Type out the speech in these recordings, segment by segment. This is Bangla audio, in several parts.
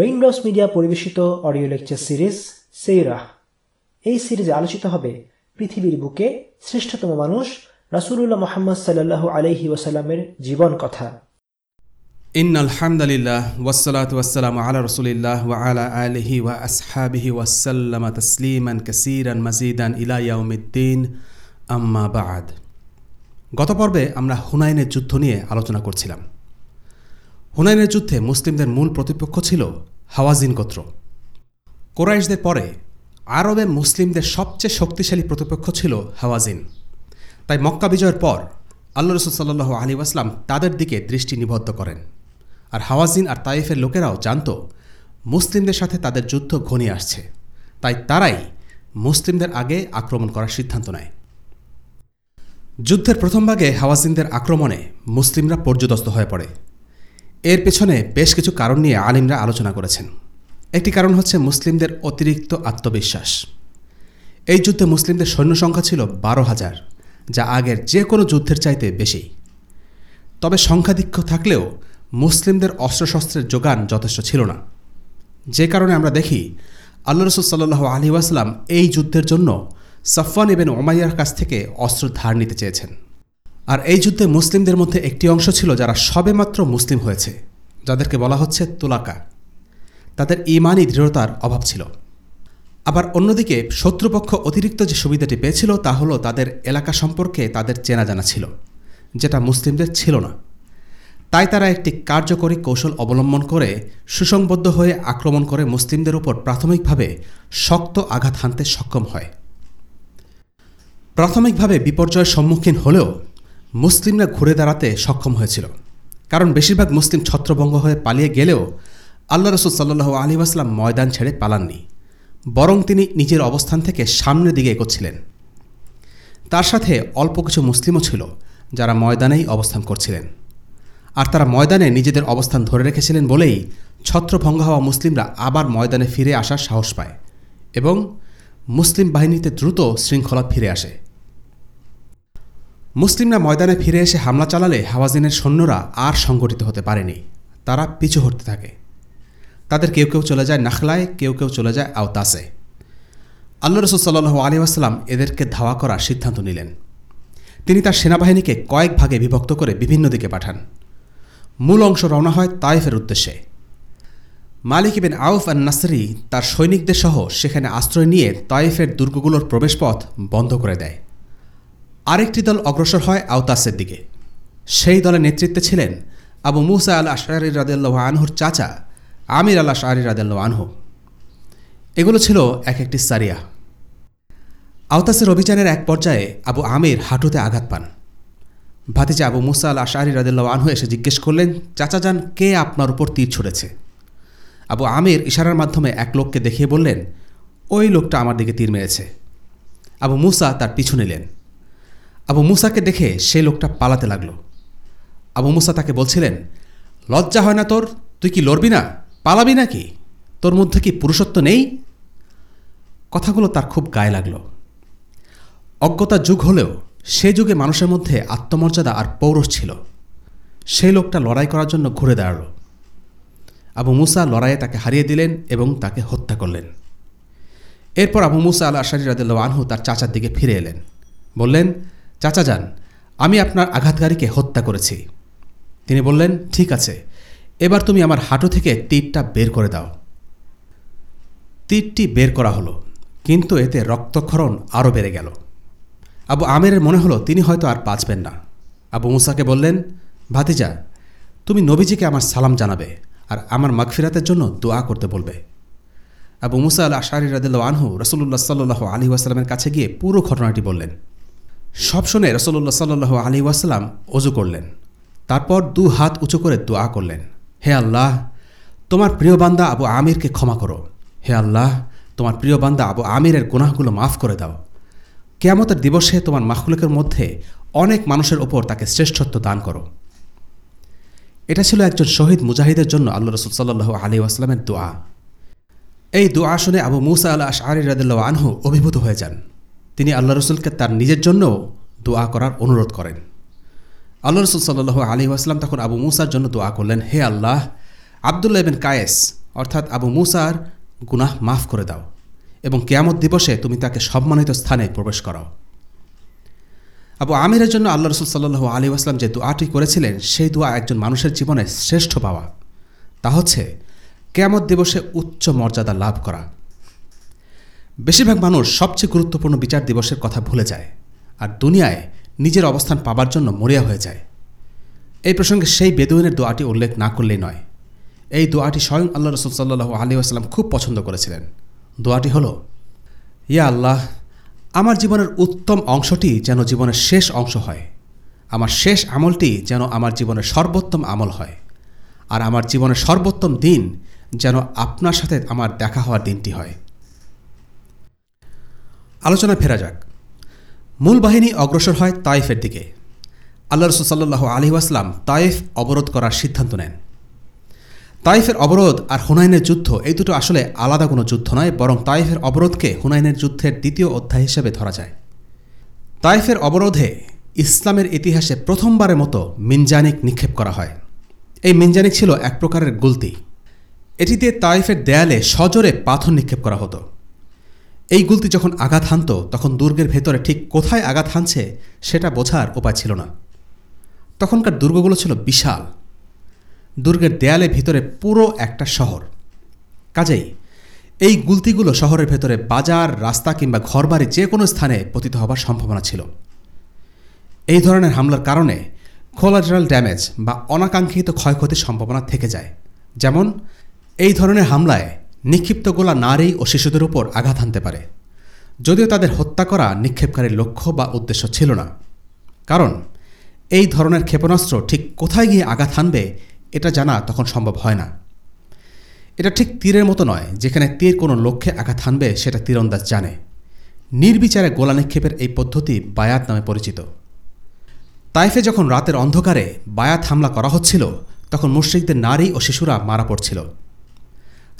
রেইনড্রপস মিডিয়া পরিবেশিত অডিও লেকচার সিরিজ সেইরাহ এই সিরিজে আলোচিত হবে পৃথিবীর বুকে শ্রেষ্ঠতম মানুষ রাসূলুল্লাহ মোহাম্মদ সাল্লাল্লাহু আলাইহি ওয়াসাল্লামের জীবন কথা। ইন আলহামদুলিল্লাহ ওয়াসালাত ওয়াসালাম আলা রসুলিল্লাহ ওয়া আলা আলিহি ওয়া আসহাবিহি ওয়াসাল্লাম তসলিমান কাসিরান মাজিদান ইলা ইয়াউমিদ্দিন। আম্মা বাদ। গত পর্বে আমরা হুনাইনের যুদ্ধ নিয়ে আলোচনা করছিলাম। হুনাইনের যুদ্ধে মুসলিমদের মূল প্রতিপক্ষ ছিল হাওয়াজিন গোত্র। কোরাইশদের পরে আরবে মুসলিমদের সবচেয়ে শক্তিশালী প্রতিপক্ষ ছিল হাওয়াজিন। তাই মক্কা বিজয়ের পর আল্লাহ রসুল সাল্লাহ আলী আসলাম তাদের দিকে দৃষ্টি নিবদ্ধ করেন। আর হাওয়াজিন আর তাইফের লোকেরাও জানত, মুসলিমদের সাথে তাদের যুদ্ধ ঘনিয়ে আসছে। তাই তারাই মুসলিমদের আগে আক্রমণ করার সিদ্ধান্ত নেয়। যুদ্ধের প্রথম ভাগে হাওয়াজিনদের আক্রমণে মুসলিমরা পর্যদস্ত হয়ে পড়ে। এর পেছনে বেশ কিছু কারণ নিয়ে আলিমরা আলোচনা করেছেন। একটি কারণ হচ্ছে মুসলিমদের অতিরিক্ত আত্মবিশ্বাস। এই যুদ্ধে মুসলিমদের সৈন্য সংখ্যা ছিল বারো হাজার, যা আগের যে কোনো যুদ্ধের চাইতে বেশি। তবে সংখ্যাধিক্য থাকলেও মুসলিমদের অস্ত্রশস্ত্রের যোগান যথেষ্ট ছিল না। যে কারণে আমরা দেখি, আল্লাহ রসুল সাল্লাহ আলী ওয়াসলাম এই যুদ্ধের জন্য সাফওয়ান এবেন ওমাইয়ার কাছ থেকে অস্ত্র ধার নিতে চেয়েছেন। আর এই যুদ্ধে মুসলিমদের মধ্যে একটি অংশ ছিল যারা সবেমাত্র মুসলিম হয়েছে, যাদেরকে বলা হচ্ছে তুলাকা। তাদের ইমানই দৃঢ়তার অভাব ছিল। আবার অন্যদিকে শত্রুপক্ষ অতিরিক্ত যে সুবিধাটি পেয়েছিল তা হলো তাদের এলাকা সম্পর্কে তাদের চেনা জানা ছিল, যেটা মুসলিমদের ছিল না। তাই তারা একটি কার্যকরী কৌশল অবলম্বন করে সুসংবদ্ধ হয়ে আক্রমণ করে মুসলিমদের উপর প্রাথমিকভাবে শক্ত আঘাত হানতে সক্ষম হয়। প্রাথমিকভাবে বিপর্যয়ের সম্মুখীন হলেও মুসলিমরা ঘুরে দাঁড়াতে সক্ষম হয়েছিল। কারণ বেশিরভাগ মুসলিম ছত্রভঙ্গ হয়ে পালিয়ে গেলেও আল্লাহ রসুল সাল্লু আলী আসলাম ময়দান ছেড়ে পালাননি। বরং তিনি নিজের অবস্থান থেকে সামনের দিকে এগোচ্ছিলেন। তার সাথে অল্প কিছু মুসলিমও ছিল যারা ময়দানেই অবস্থান করছিলেন। আর তারা ময়দানে নিজেদের অবস্থান ধরে রেখেছিলেন বলেই ছত্রভঙ্গ হওয়া মুসলিমরা আবার ময়দানে ফিরে আসার সাহস পায় এবং মুসলিম বাহিনীতে দ্রুত শৃঙ্খলা ফিরে আসে। মুসলিমরা ময়দানে ফিরে এসে হামলা চালালে হাওয়াজিনের সৈন্যরা আর সংগঠিত হতে পারেনি। তারা পিছু হটতে থাকে। তাদের কেউ কেউ চলে যায় নাখলায়, কেউ কেউ চলে যায় আওতাসে। আল্লাহ রসুল সাল্লু আলী আসসালাম এদেরকে ধাওয়া করার সিদ্ধান্ত নিলেন। তিনি তার সেনাবাহিনীকে কয়েক ভাগে বিভক্ত করে বিভিন্ন দিকে পাঠান। মূল অংশ রওনা হয় তাইফের উদ্দেশ্যে। মালিক ইবেন আউফ আর নাসরি তার সৈনিকদের সহ সেখানে আশ্রয় নিয়ে তাইফের দুর্গগুলোর প্রবেশপথ বন্ধ করে দেয়। আরেকটি দল অগ্রসর হয় আওতাসের দিকে। সেই দলের নেতৃত্বে ছিলেন আবু মুসা আল আশারি রাদেল্লাহ আনহুর চাচা, আমির আল্লাহ শাহরি রাদেল্লাহ আনহু। এগুলো ছিল এক একটি সারিয়া। আওতাসের অভিযানের এক পর্যায়ে আবু আমির হাঁটুতে আঘাত পান। ভাতিজা আবু মুসা আল আশারি রাদেল্লাহ আনহু এসে জিজ্ঞেস করলেন, চাচা যান, কে আপনার উপর তীর ছুড়েছে? আবু আমির ইশারার মাধ্যমে এক লোককে দেখিয়ে বললেন, ওই লোকটা আমার দিকে তীর মেরেছে। আবু মুসা তার পিছু নিলেন। আবু মুসাকে দেখে সেই লোকটা পালাতে লাগল। আবু মুসা তাকে বলছিলেন, লজ্জা হয় না তোর? তুই কি লড়বি না? পালাবি নাকি? তোর মধ্যে কি পুরুষত্ব নেই? কথাগুলো তার খুব গায়ে লাগল। অজ্ঞতা যুগ হলেও সে যুগে মানুষের মধ্যে আত্মমর্যাদা আর পৌরষ ছিল। সেই লোকটা লড়াই করার জন্য ঘুরে দাঁড়াল। আবু মুসা লড়াইয়ে তাকে হারিয়ে দিলেন এবং তাকে হত্যা করলেন। এরপর আবু মুসা আল আশারি রাদিল্লা আনহু তার চাচার দিকে ফিরে এলেন। বললেন চাচা যান, আমি আপনার আঘাতকারীকে হত্যা করেছি। তিনি বললেন, ঠিক আছে, এবার তুমি আমার হাঁটু থেকে তীরটা বের করে দাও। তীরটি বের করা হলো, কিন্তু এতে রক্তক্ষরণ আরও বেড়ে গেল। আবু আমেরের মনে হলো, তিনি হয়তো আর বাঁচবেন না। আবু মুসাকে বললেন, ভাতিজা, তুমি নবীজিকে আমার সালাম জানাবে আর আমার মাগফিরাতের জন্য দোয়া করতে বলবে। আবু মুসা আল আশারি রাদিল্লা আনহু রসুল্লাহ সাল্লু আলী ওয়াসালামের কাছে গিয়ে পুরো ঘটনাটি বললেন। সব শুনে রসল্লা সাল্লু আলী ওয়াসালাম অজু করলেন। তারপর দু হাত উঁচু করে দোয়া করলেন। হে আল্লাহ, তোমার প্রিয় বান্দা আবু আমিরকে ক্ষমা করো। হে আল্লাহ, তোমার প্রিয় বান্দা আবু আমিরের গুনাহগুলো মাফ করে দাও। কেয়ামতের দিবসে তোমার মাখলুকের মধ্যে অনেক মানুষের ওপর তাকে শ্রেষ্ঠত্ব দান করো। এটা ছিল একজন শহীদ মুজাহিদের জন্য আল্লাহ রসুল সাল্লু আলী আসলামের দোয়া। এই দোয়া শুনে আবু মুসা আল্লাহ আশারি রাদিল্লা আনহু অভিভূত হয়ে যান। তিনি আল্লাহ রসুলকে তার নিজের জন্য দোয়া করার অনুরোধ করেন। আল্লাহ রসুল সাল্লু আলী আসলাম তখন আবু মুসার জন্য দোয়া করলেন, হে আল্লাহ, আবদুল্লাহ বিন কায়েস, অর্থাৎ আবু মুসার গুনাহ মাফ করে দাও এবং কেয়ামত দিবসে তুমি তাকে সম্মানিত স্থানে প্রবেশ করাও। আবু আমিরের জন্য আল্লাহ রসুল সাল্লু আলী আসলাম যে দোয়াটি করেছিলেন, সেই দোয়া একজন মানুষের জীবনে শ্রেষ্ঠ পাওয়া। তা হচ্ছে, কেয়ামত দিবসে উচ্চ মর্যাদা লাভ করা। বেশিরভাগ মানুষ সবচেয়ে গুরুত্বপূর্ণ বিচার দিবসের কথা ভুলে যায় আর দুনিয়ায় নিজের অবস্থান পাবার জন্য মরিয়া হয়ে যায়। এই প্রসঙ্গে সেই বেদুইনের দোয়াটি উল্লেখ না করলেই নয়। এই দোয়াটি স্বয়ং আল্লাহ রসুল সাল্লু আলী খুব পছন্দ করেছিলেন। দোয়াটি হল, ইয়া আল্লাহ, আমার জীবনের উত্তম অংশটি যেন জীবনের শেষ অংশ হয়। আমার শেষ আমলটি যেন আমার জীবনের সর্বোত্তম আমল হয়। আর আমার জীবনের সর্বোত্তম দিন যেন আপনার সাথে আমার দেখা হওয়ার দিনটি হয়। আলোচনায় ফেরা যাক। মূল বাহিনী অগ্রসর হয় তাইফের দিকে। আল্লাহ রসুল সাল্লাহ আলী আসলাম তাইফ অবরোধ করার সিদ্ধান্ত নেন। তাইফের অবরোধ আর হুনাইনের যুদ্ধ এই দুটো আসলে আলাদা কোনো যুদ্ধ নয়, বরং তাইফের অবরোধকে হুনাইনের যুদ্ধের দ্বিতীয় অধ্যায় হিসেবে ধরা যায়। তাইফের অবরোধে ইসলামের ইতিহাসে প্রথমবারের মতো মিনজানিক নিক্ষেপ করা হয়। এই মিনজানিক ছিল এক প্রকারের গুলতি। এটি দিয়ে তাইফের দেয়ালে সজোরে পাথর নিক্ষেপ করা হতো। এই গুলতি যখন আঘাত হানত, তখন দুর্গের ভেতরে ঠিক কোথায় আঘাত হানছে সেটা বোঝার উপায় ছিল না। তখনকার দুর্গগুলো ছিল বিশাল। দুর্গের দেয়ালে ভিতরে পুরো একটা শহর। কাজেই এই গুলতিগুলো শহরের ভেতরে বাজার, রাস্তা কিংবা ঘরবাড়ি যে কোনো স্থানে পতিত হবার সম্ভাবনা ছিল। এই ধরনের হামলার কারণে কোলাটারাল ড্যামেজ বা অনাকাঙ্ক্ষিত ক্ষয়ক্ষতির সম্ভাবনা থেকে যায়। যেমন এই ধরনের হামলায় নিক্ষিপ্ত গোলা নারী ও শিশুদের উপর আঘাত হানতে পারে। যদিও তাদের হত্যা করা নিক্ষেপকারীর লক্ষ্য বা উদ্দেশ্য ছিল না। কারণ, এই ধরনের ক্ষেপণাস্ত্র ঠিক কোথায় গিয়ে আঘাত হানবে এটা জানা তখন সম্ভব হয় না। এটা ঠিক তীরের মতো নয়, যেখানে তীর কোনো লক্ষ্যে আঘাত হানবে সেটা তীরন্দাজ জানে। নির্বিচারে গোলা নিক্ষেপের এই পদ্ধতি বায়াত নামে পরিচিত। তাইফে যখন রাতের অন্ধকারে বায়াত হামলা করা হচ্ছিল, তখন মুশ্রিকদের নারী ও শিশুরা মারা পড়ছিল।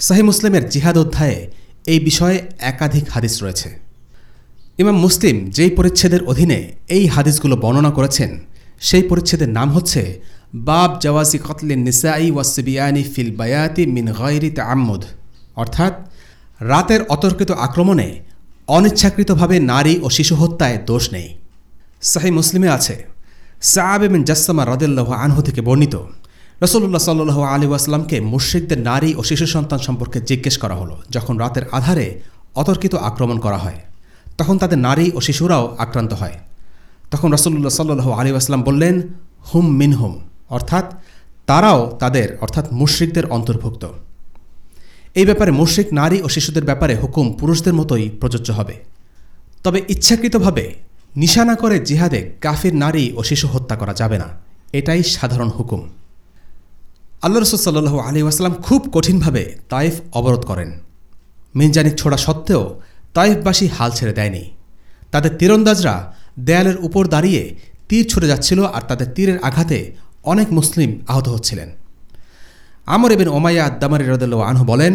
সাহি মুসলিমের জিহাদ অধ্যায়ে এই বিষয়ে একাধিক হাদিস রয়েছে। ইমাম মুসলিম যেই পরিচ্ছেদের অধীনে এই হাদিসগুলো বর্ণনা করেছেন, সেই পরিচ্ছেদের নাম হচ্ছে, বাব জওয়াজি কতলিন নিসাই ওয়াসবিয়ানি ফিল বায়াতি মিন গৈরি তাম্মুদ অর্থাৎ, রাতের অতর্কিত আক্রমণে অনিচ্ছাকৃতভাবে নারী ও শিশু হত্যায় দোষ নেই। সাহি মুসলিমে আছে, সাহাবে মিন জাসসামা রদেল্লাহ আনহু থেকে বর্ণিত রসল্লাহ সাল্লু আলী আসলামকে মুশ্রিকদের নারী ও শিশু সন্তান সম্পর্কে জিজ্ঞেস করা হলো, যখন রাতের আধারে অতর্কিত আক্রমণ করা হয়, তখন তাদের নারী ও শিশুরাও আক্রান্ত হয়। তখন রসল্লাহ সাল্লু আলী আসলাম বললেন, হুম মিন হুম অর্থাৎ তারাও তাদের, অর্থাৎ মুশ্রিকদের অন্তর্ভুক্ত। এই ব্যাপারে মুশ্রিক নারী ও শিশুদের ব্যাপারে হুকুম পুরুষদের মতোই প্রযোজ্য হবে। তবে ইচ্ছাকৃতভাবে নিশানা করে জিহাদে কাফির নারী ও শিশু হত্যা করা যাবে না। এটাই সাধারণ হুকুম। আল্লাহ রসুল সাল্লু আলী ওয়াসালাম খুব কঠিনভাবে তাইফ অবরোধ করেন। মিনজানিক ছোড়া সত্ত্বেও তাইফবাসী হাল ছেড়ে দেয়নি। তাদের তীরন্দাজরা দেয়ালের উপর দাঁড়িয়ে তীর ছুটে যাচ্ছিল আর তাদের তীরের আঘাতে অনেক মুসলিম আহত হচ্ছিলেন। আমর এবেন ওমাইয়া আদামারি রদুল্লা আনহু বলেন,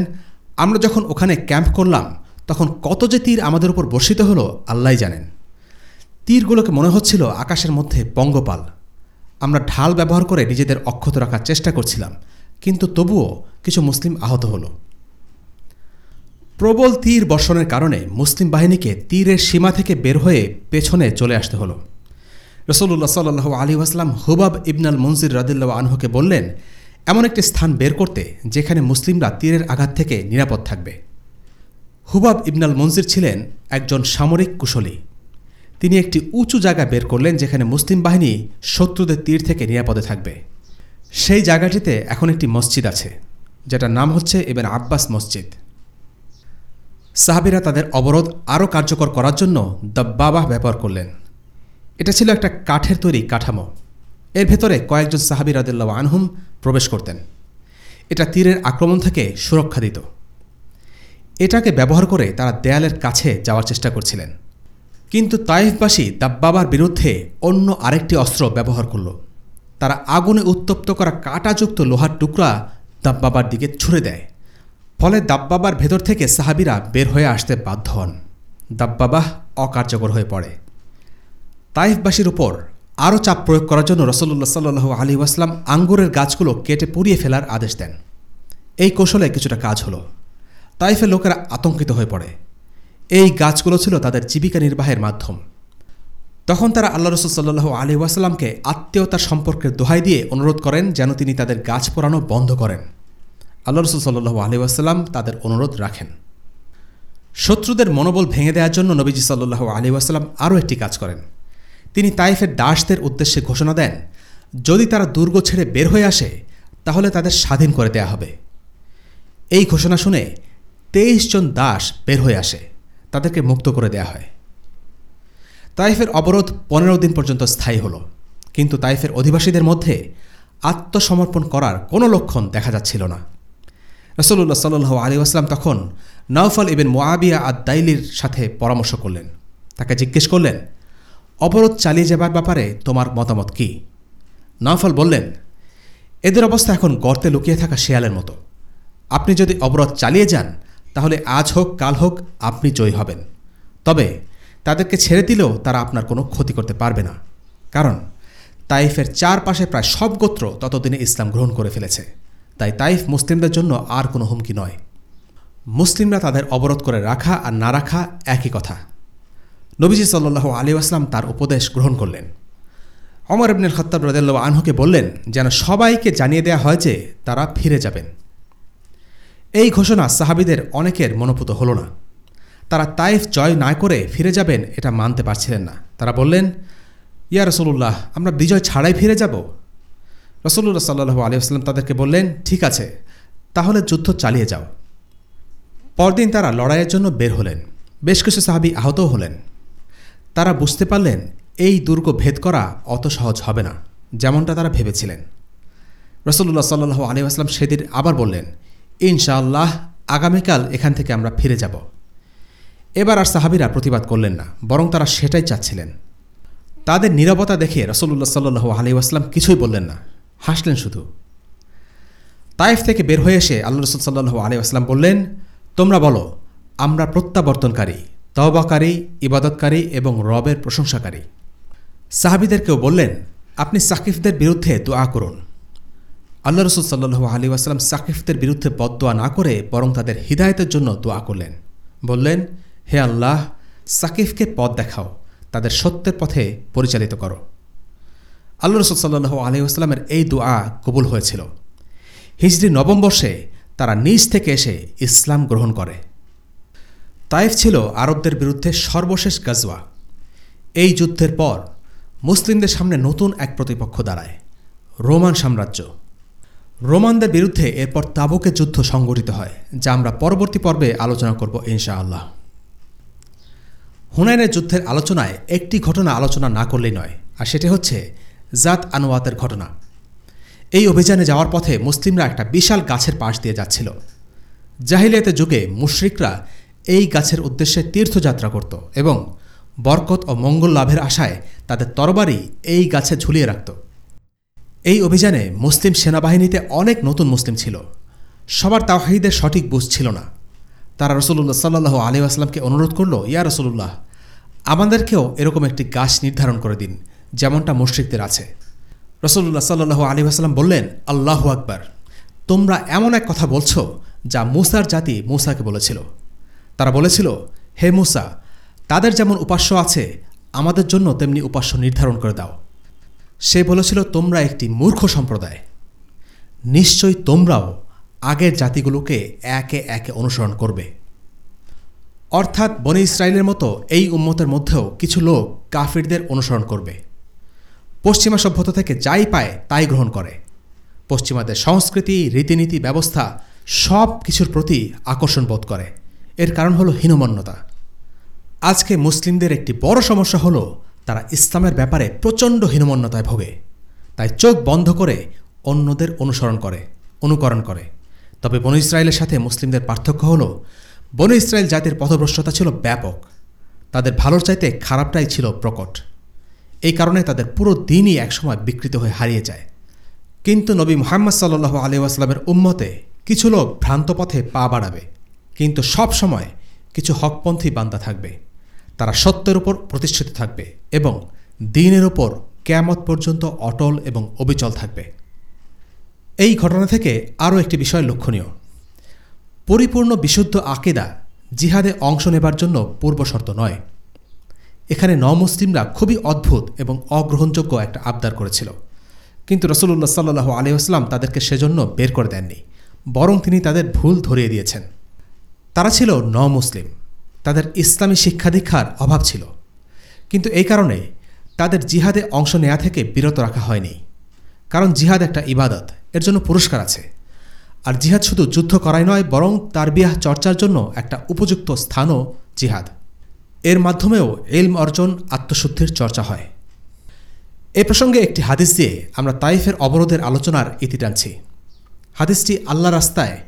আমরা যখন ওখানে ক্যাম্প করলাম, তখন কত যে তীর আমাদের উপর বর্ষিত হলো আল্লাহ জানেন। তীরগুলোকে মনে হচ্ছিল আকাশের মধ্যে পঙ্গপাল। আমরা ঢাল ব্যবহার করে নিজেদের অক্ষত রাখার চেষ্টা করছিলাম, কিন্তু তবুও কিছু মুসলিম আহত হলো। প্রবল তীর বর্ষণের কারণে মুসলিম বাহিনীকে তীরের সীমা থেকে বের হয়ে পেছনে চলে আসতে হলো। রসল্লা সাল্লু আলী আসলাম হুবাব ইবনাল মনজির রাদিল্লা আনহুকে বললেন, এমন একটি স্থান বের করতে যেখানে মুসলিমরা তীরের আঘাত থেকে নিরাপদ থাকবে। হুবাব ইবনাল মনজির ছিলেন একজন সামরিক কুশলী। তিনি একটি উঁচু জায়গা বের করলেন যেখানে মুসলিম বাহিনী শত্রুদের তীর থেকে নিরাপদে থাকবে। সেই জায়গাটিতে এখন একটি মসজিদ আছে, যেটার নাম হচ্ছে এবার আব্বাস মসজিদ। সাহাবিরা তাদের অবরোধ আরও কার্যকর করার জন্য দাব্বাবাহ ব্যবহার করলেন। এটা ছিল একটা কাঠের তৈরি কাঠামো। এর ভেতরে কয়েকজন সাহাবি রাদিল্লা আনহুম প্রবেশ করতেন। এটা তীরের আক্রমণ থেকে সুরক্ষা দিত। এটাকে ব্যবহার করে তারা দেয়ালের কাছে যাওয়ার চেষ্টা করছিলেন। কিন্তু তাইফবাসী দাব্বাবার বিরুদ্ধে অন্য আরেকটি অস্ত্র ব্যবহার করল। তারা আগুনে উত্তপ্ত করা কাঁটাযুক্ত লোহার টুকরা দাব্বাবার দিকে ছুড়ে দেয়। ফলে দাব্বাবার ভেতর থেকে সাহাবিরা বের হয়ে আসতে বাধ্য হন। দাব্বাবাহ অকার্যকর হয়ে পড়ে। তাইফবাসীর উপর আরও চাপ প্রয়োগ করার জন্য রসল্লা সাল্লু আলী ওয়াসলাম আঙ্গুরের গাছগুলো কেটে পুড়িয়ে ফেলার আদেশ দেন। এই কৌশলে কিছুটা কাজ হলো। তাইফের লোকেরা আতঙ্কিত হয়ে পড়ে। এই গাছগুলো ছিল তাদের জীবিকা নির্বাহের মাধ্যম। তখন তারা আল্লাহ রসুল সাল্লু আলী আত্মীয়তার সম্পর্কের দোহাই দিয়ে অনুরোধ করেন যেন তিনি তাদের গাছ পোড়ানো বন্ধ করেন। আল্লাহ রসুল সাল্লু আলী তাদের অনুরোধ রাখেন। শত্রুদের মনোবল ভেঙে দেওয়ার জন্য নবীজি সাল্লু আলী ওয়াসাল্লাম আরও একটি কাজ করেন। তিনি তাইফের দাসদের উদ্দেশ্যে ঘোষণা দেন, যদি তারা দুর্গ ছেড়ে বের হয়ে আসে, তাহলে তাদের স্বাধীন করে দেয়া হবে। এই ঘোষণা শুনে তেইশ জন দাস বের হয়ে আসে। তাদেরকে মুক্ত করে দেয়া হয়। তাইফের অবরোধ পনেরো দিন পর্যন্ত স্থায়ী হল। কিন্তু তাইফের অধিবাসীদের মধ্যে আত্মসমর্পণ করার কোনো লক্ষণ দেখা যাচ্ছিল না। রসল্লা সাল্লু আলী আসলাম তখন নওফল ইবেন মোয়াবিয়া আদ দাইলির সাথে পরামর্শ করলেন। তাকে জিজ্ঞেস করলেন, অবরোধ চালিয়ে যাবার ব্যাপারে তোমার মতামত কি? নওফল বললেন, এদের অবস্থা এখন গর্তে লুকিয়ে থাকা শেয়ালের মতো। আপনি যদি অবরোধ চালিয়ে যান তাহলে আজ হোক, কাল হোক, আপনি জয়ী হবেন। তবে তাদেরকে ছেড়ে দিলেও তারা আপনার কোনো ক্ষতি করতে পারবে না। কারণ তাইফের চারপাশে প্রায় সব গোত্র ততদিনে ইসলাম গ্রহণ করে ফেলেছে। তাই তাইফ মুসলিমদের জন্য আর কোনো হুমকি নয়। মুসলিমরা তাদের অবরোধ করে রাখা আর না রাখা একই কথা। নবীজি সাল্লু আলী আসলাম তার উপদেশ গ্রহণ করলেন। অমর ইবনুল খত্তাব রদেল্লা আনহুকে বললেন, যেন সবাইকে জানিয়ে দেওয়া হয় যে তারা ফিরে যাবেন। এই ঘোষণা সাহাবিদের অনেকের মনোপুত হল না। তারা তাইফ জয় না করে ফিরে যাবেন এটা মানতে পারছিলেন না। তারা বললেন, ইয়া রসুল্লাহ আমরা বিজয় ছাড়াই ফিরে যাব? রসুল্লাহ সাল্লু আলী আসলাম তাদেরকে বললেন, ঠিক আছে, তাহলে যুদ্ধ চালিয়ে যাও। পরদিন তারা লড়াইয়ের জন্য বের হলেন। বেশ কিছু সাহাবি আহত হলেন। তারা বুঝতে পারলেন, এই দুর্গ ভেদ করা অত সহজ হবে না, যেমনটা তারা ভেবেছিলেন। রসল্লা সাল্লু আলী আসলাম সেদিন আবার বললেন ইনশাআল্লাহ আগামীকাল এখান থেকে আমরা ফিরে যাব। এবার আর সাহাবিরা প্রতিবাদ করলেন না, বরং তারা সেটাই চাচ্ছিলেন। তাদের নিরবতা দেখে রসল্লা সাল্লু আলী আসলাম কিছুই বললেন না, হাসলেন শুধু। তাইফ থেকে বের হয়ে এসে আল্লাহ রসুল সাল্লু বললেন, তোমরা বলো, আমরা প্রত্যাবর্তনকারী, তওবাকারী, ইবাদতকারী এবং রবের প্রশংসাকারী। সাহাবিদেরকেও বললেন, আপনি সাকিফদের বিরুদ্ধে দোয়া করুন। আল্লাহ রসুল সাল্লু আলী আসলাম সাকিফদের বিরুদ্ধে বদোয়া না করে বরং তাদের হৃদায়তের জন্য দোয়া করলেন। বললেন, হে আল্লাহ, সাকিফকে পথ দেখাও, তাদের সত্যের পথে পরিচালিত করো। আল্লাহ রসুল সাল্লু আলী আসলামের এই দোয়া কবুল হয়েছিল। হিজড়ি নবম বর্ষে তারা নিজ থেকে এসে ইসলাম গ্রহণ করে। তাইফ ছিল আরবদের বিরুদ্ধে সর্বশেষ গাজওয়া। এই যুদ্ধের পর মুসলিমদের সামনে নতুন এক প্রতিপক্ষ দাঁড়ায়, রোমান সাম্রাজ্য। রোমানদের বিরুদ্ধে এরপর তাবুকে যুদ্ধ সংগঠিত হয়, যা আমরা পরবর্তী পর্বে আলোচনা করব ইনশা আল্লাহ হুনাইনের যুদ্ধের আলোচনায় একটি ঘটনা আলোচনা না করলেই নয়, আর সেটি হচ্ছে জাত আনোয়াতের ঘটনা। এই অভিযানে যাওয়ার পথে মুসলিমরা একটা বিশাল গাছের পাশ দিয়ে যাচ্ছিল। জাহিলিয়াতে যুগে মুশরিকরা এই গাছের উদ্দেশ্যে তীর্থযাত্রা করত এবং বরকত ও মঙ্গল লাভের আশায় তাদের তরবারি এই গাছে ঝুলিয়ে রাখত। এই অভিযানে মুসলিম সেনাবাহিনীতে অনেক নতুন মুসলিম ছিল। সবার তাওহিদের সঠিক বুঝ ছিল না। তারা রসুল্লাহ সাল্লাহ আলী আসলামকে অনুরোধ করল, ইয়া রসুল্লাহ আমাদেরকেও এরকম একটি গাছ নির্ধারণ করে দিন, যেমনটা মুশ্রিকদের আছে। রসুল্লাহ সাল্লু আলী আসলাম বললেন, আল্লাহ আকবার, তোমরা এমন এক কথা বলছো যা মুসার জাতি মুসাকে বলেছিল। তারা বলেছিল, হে মুসা, তাদের যেমন উপাস্য আছে, আমাদের জন্য তেমনি উপাস্য নির্ধারণ করে দাও। সে বলেছিল, তোমরা একটি মূর্খ সম্প্রদায়। নিশ্চয়ই তোমরাও আগের জাতিগুলোকে একে একে অনুসরণ করবে। অর্থাৎ বনি ইসরায়েলের মতো এই উম্মতের মধ্যেও কিছু লোক কাফিরদের অনুসরণ করবে। পশ্চিমা সভ্যতা থেকে যাই পায়, তাই গ্রহণ করে। পশ্চিমাদের সংস্কৃতি, রীতিনীতি, ব্যবস্থা সব কিছুর প্রতি আকর্ষণ বোধ করে। এর কারণ হলো হীনমন্যতা। আজকে মুসলিমদের একটি বড় সমস্যা হলো তারা ইসলামের ব্যাপারে প্রচণ্ড হীনমন্যতায় ভোগে। তাই চোখ বন্ধ করে অন্যদের অনুসরণ করে, অনুকরণ করে। তবে বন ইসরায়েলের সাথে মুসলিমদের পার্থক্য হল, বন ইসরায়েল জাতির পথভ্রষ্টতা ছিল ব্যাপক। তাদের ভালোর চাইতে খারাপটাই ছিল প্রকট। এই কারণে তাদের পুরো দিনই একসময় বিকৃত হয়ে হারিয়ে যায়। কিন্তু নবী মোহাম্মদ সাল্লু আলিউসলামের উম্মতে কিছু লোক ভ্রান্ত পথে পা বাড়াবে। কিন্তু সব সময় কিছু হকপন্থী বান্দা থাকবে। তারা সত্যের উপর প্রতিষ্ঠিত থাকবে এবং দিনের ওপর কেয়ামত পর্যন্ত অটল এবং অবিচল থাকবে। এই ঘটনা থেকে আরও একটি বিষয় লক্ষণীয়। পরিপূর্ণ বিশুদ্ধ আকেদা জিহাদে অংশ নেবার জন্য পূর্বশর্ত নয়। এখানে নমুসলিমরা খুবই অদ্ভুত এবং অগ্রহণযোগ্য একটা আবদার করেছিল। কিন্তু রসুল্লাহ সাল্লু আলিউসলাম তাদেরকে সেজন্য বের করে দেননি, বরং তিনি তাদের ভুল ধরিয়ে দিয়েছেন। তারা ছিল ন মুসলিম তাদের ইসলামী শিক্ষা দীক্ষার অভাব ছিল। কিন্তু এই কারণে তাদের জিহাদে অংশ নেয়া থেকে বিরত রাখা হয়নি। কারণ জিহাদ একটা ইবাদত, এর জন্য পুরস্কার আছে। আর জিহাদ শুধু যুদ্ধ করাই নয়, বরং তার বিয়াহ চর্চার জন্য একটা উপযুক্ত স্থানও জিহাদ। এর মাধ্যমেও এলম অর্জন, আত্মশুদ্ধির চর্চা হয়। এ প্রসঙ্গে একটি হাদিস দিয়ে আমরা তাইফের অবরোধের আলোচনার ইতি টানছি। হাদিসটি আল্লাহ রাস্তায়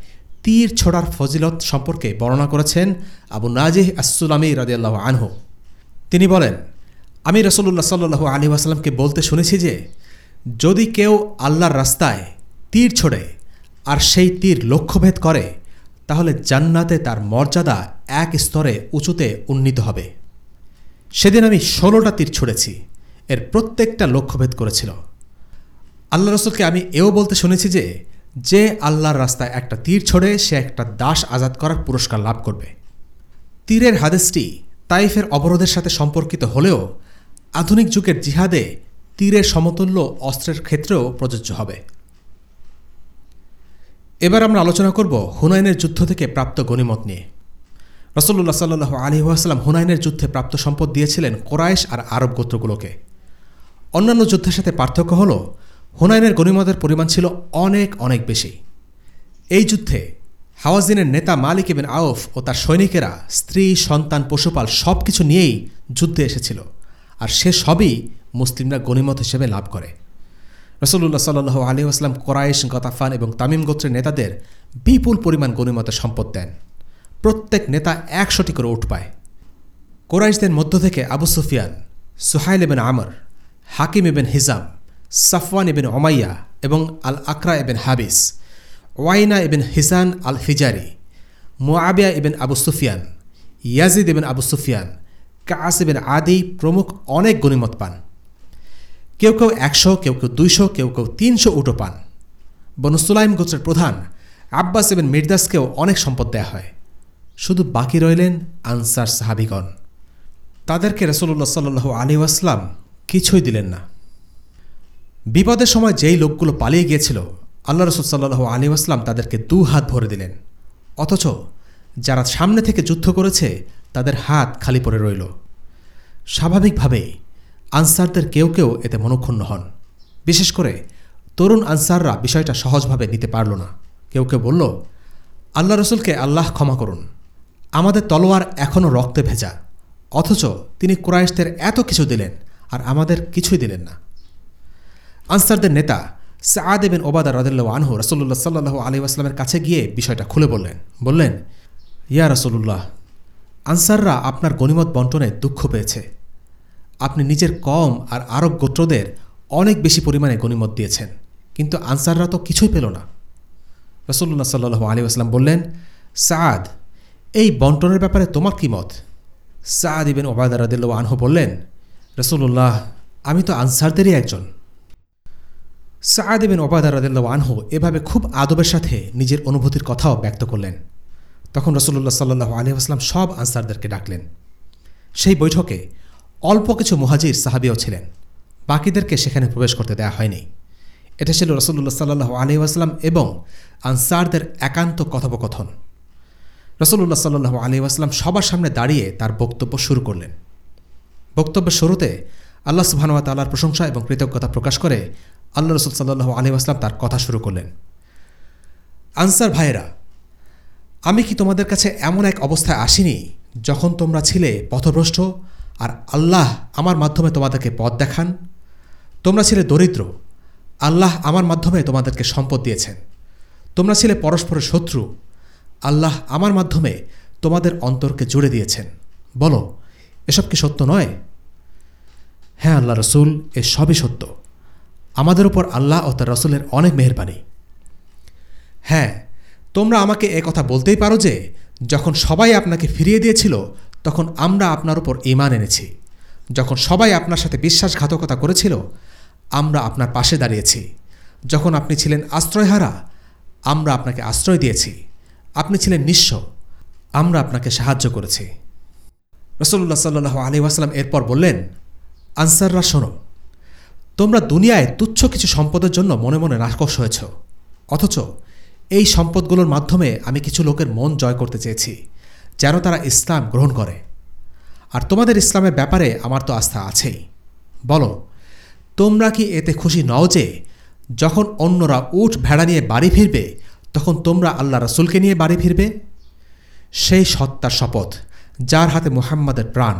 তীর ছোড়ার ফজিলত সম্পর্কে বর্ণনা করেছেন আবু নাজিহ আসুলামী রাজিয়াল্লাহ আনহু। তিনি বলেন, আমি রসল্লাহ সাল্লু আলী আসালামকে বলতে শুনেছি যে, যদি কেউ আল্লাহর রাস্তায় তীর ছোড়ে আর সেই তীর লক্ষ্যভেদ করে, তাহলে জান্নাতে তার মর্যাদা এক স্তরে উঁচুতে উন্নীত হবে। সেদিন আমি ষোলোটা তীর ছুঁড়েছি, এর প্রত্যেকটা লক্ষ্যভেদ করেছিল। আল্লাহ রসুলকে আমি এও বলতে শুনেছি যে যে আল্লাহর রাস্তায় একটা তীর ছড়ে, সে একটা দাস আজাদ করার পুরস্কার লাভ করবে। তীরের হাদেসটি তাইফের অবরোধের সাথে সম্পর্কিত হলেও আধুনিক যুগের জিহাদে তীরের সমতুল্য অস্ত্রের ক্ষেত্রেও প্রযোজ্য হবে। এবার আমরা আলোচনা করব হুনাইনের যুদ্ধ থেকে প্রাপ্ত গণিমত নিয়ে। রসল্লা সাল্লু আলী ওয়াসাল্লাম হুনাইনের যুদ্ধে প্রাপ্ত সম্পদ দিয়েছিলেন কোরাইশ আর আরব গোত্রগুলোকে। অন্যান্য যুদ্ধের সাথে পার্থক্য হল হুনাইনের গণিমতের পরিমাণ ছিল অনেক অনেক বেশি। এই যুদ্ধে হাওয়াজিনের নেতা মালিক এবেন আউফ ও তার সৈনিকেরা, স্ত্রী, সন্তান, পশুপাল সব কিছু নিয়েই যুদ্ধে এসেছিল। আর সে সবই মুসলিমরা গণিমত হিসেবে লাভ করে। রসল্লা সাল্লু আলী আসলাম কোরাইশ, গতাফান এবং তামিম গোত্রের নেতাদের বিপুল পরিমাণ গণিমতের সম্পদ দেন। প্রত্যেক নেতা একশোটি করে উঠ পায়। কোরাইশদের মধ্য থেকে আবু সুফিয়ান, সুহাইল এবেন আমর, হাকিম এবেন হিজাম সাফওয়ান এবেন ওমাইয়া এবং আল আকরা এবেন হাবিস, ওয়াইনা এবেন হিসান আল হিজারি মোয়াবিয়া এবেন আবু সুফিয়ান, ইয়াজিদ এবেন আবু সুফিয়ান কাস এবেন আদি প্রমুখ অনেক গণিমত পান। কেউ কেউ একশো, কেউ কেউ দুইশো, কেউ কেউ তিনশো উটো পান। বনু সুলাইম গোত্রের প্রধান আব্বাস এবেন মির্দাসকেও অনেক সম্পদ দেয়া হয়। শুধু বাকি রইলেন আনসার সাহাবিগণ। তাদেরকে রসল্লা সাল্লু আলী আসলাম কিছুই দিলেন না। বিপদের সময় যেই লোকগুলো পালিয়ে গিয়েছিল, আল্লাহ রসুল সাল্লু আলী আসলাম তাদেরকে দু হাত ভরে দিলেন। অথচ যারা সামনে থেকে যুদ্ধ করেছে, তাদের হাত খালি পড়ে রইল। স্বাভাবিকভাবেই আনসারদের কেউ কেউ এতে মনক্ষুণ্ণ হন। বিশেষ করে তরুণ আনসাররা বিষয়টা সহজভাবে নিতে পারল না। কেউ কেউ বলল, আল্লাহ রসুলকে আল্লাহ ক্ষমা করুন। আমাদের তলোয়ার এখনও রক্তে ভেজা। অথচ তিনি কুরাইশদের এত কিছু দিলেন আর আমাদের কিছুই দিলেন না। আনসারদের নেতা সাদ এবেন ওবাদা রদুল্লাহ আনহু রসল্লাহ সাল্লু আলী আসলামের কাছে গিয়ে বিষয়টা খুলে বললেন। বললেন, ইয়া রসল্লাহ আনসাররা আপনার গণিমত বন্টনে দুঃখ পেয়েছে। আপনি নিজের কম আর আরব গোত্রদের অনেক বেশি পরিমাণে গণিমত দিয়েছেন, কিন্তু আনসাররা তো কিছুই পেল না। রসল্লা সাল্লু আলী আসলাম বললেন সাদ এই বন্টনের ব্যাপারে তোমার কি মত? সাদ ইবেন ওবায়দা রদিল্ল আনহু বললেন রসুল্লাহ আমি তো আনসারদেরই একজন। সাদ ইবেন ওবায়দা রদিল্ল আনহু এভাবে খুব আদবের সাথে নিজের অনুভূতির কথাও ব্যক্ত করলেন। তখন রসুল্লাহ সাল্লু আলী আসলাম সব আনসারদেরকে ডাকলেন। সেই বৈঠকে অল্প কিছু মুহাজির সাহাবিও ছিলেন। বাকিদেরকে সেখানে প্রবেশ করতে দেয়া হয়নি। এটা ছিল রসুল্লাহ সাল্লু আলী আসলাম এবং আনসারদের একান্ত কথোপকথন। রসুল্লাহ সাল্লু আসলাম সবার সামনে দাঁড়িয়ে তার বক্তব্য শুরু করলেন। বক্তব্যের শুরুতে আল্লাহ সুবাহানুয়া তাল্লার প্রশংসা এবং কৃতজ্ঞতা প্রকাশ করে আল্লাহ রসুল সাল্লু আলী আসলাম তার কথা শুরু করলেন। আনসার ভাইয়েরা, আমি কি তোমাদের কাছে এমন এক অবস্থায় আসিনি যখন তোমরা ছিলে পথভ্রষ্ট আর আল্লাহ আমার মাধ্যমে তোমাদেরকে পথ দেখান? তোমরা ছিলে দরিদ্র, আল্লাহ আমার মাধ্যমে তোমাদেরকে সম্পদ দিয়েছেন। তোমরা ছিলে পরস্পরের শত্রু, আল্লাহ আমার মাধ্যমে তোমাদের অন্তরকে জুড়ে দিয়েছেন। বলো, এসব কি সত্য নয়? হ্যাঁ আল্লাহ রসুল, এ সবই সত্য। আমাদের উপর আল্লাহ ও তার রসুলের অনেক মেহরবানি। হ্যাঁ তোমরা আমাকে এ কথা বলতেই পারো যে, যখন সবাই আপনাকে ফিরিয়ে দিয়েছিল, তখন আমরা আপনার উপর ইমান এনেছি। যখন সবাই আপনার সাথে বিশ্বাসঘাতকতা করেছিল, আমরা আপনার পাশে দাঁড়িয়েছি। যখন আপনি ছিলেন আশ্রয়হারা, আমরা আপনাকে আশ্রয় দিয়েছি। আপনি ছিলেন নিঃস্ব, আমরা আপনাকে সাহায্য করেছি। রসল্লাহ সাল্লু আলী ওয়াসালাম এরপর বললেন, আনসাররা শোনো তোমরা দুনিয়ায় তুচ্ছ কিছু সম্পদের জন্য মনে মনে রাক্ষস হয়েছ। অথচ এই সম্পদগুলোর মাধ্যমে আমি কিছু লোকের মন জয় করতে চেয়েছি, যেন তারা ইসলাম গ্রহণ করে। আর তোমাদের ইসলামের ব্যাপারে আমার তো আস্থা আছেই। বলো, তোমরা কি এতে খুশি নও যে, যখন অন্যরা উঠ ভেড়া নিয়ে বাড়ি ফিরবে, তখন তোমরা আল্লাহ রসুলকে নিয়ে বাড়ি ফিরবে? সেই সত্তার শপথ, যার হাতে মুহাম্মাদের প্রাণ।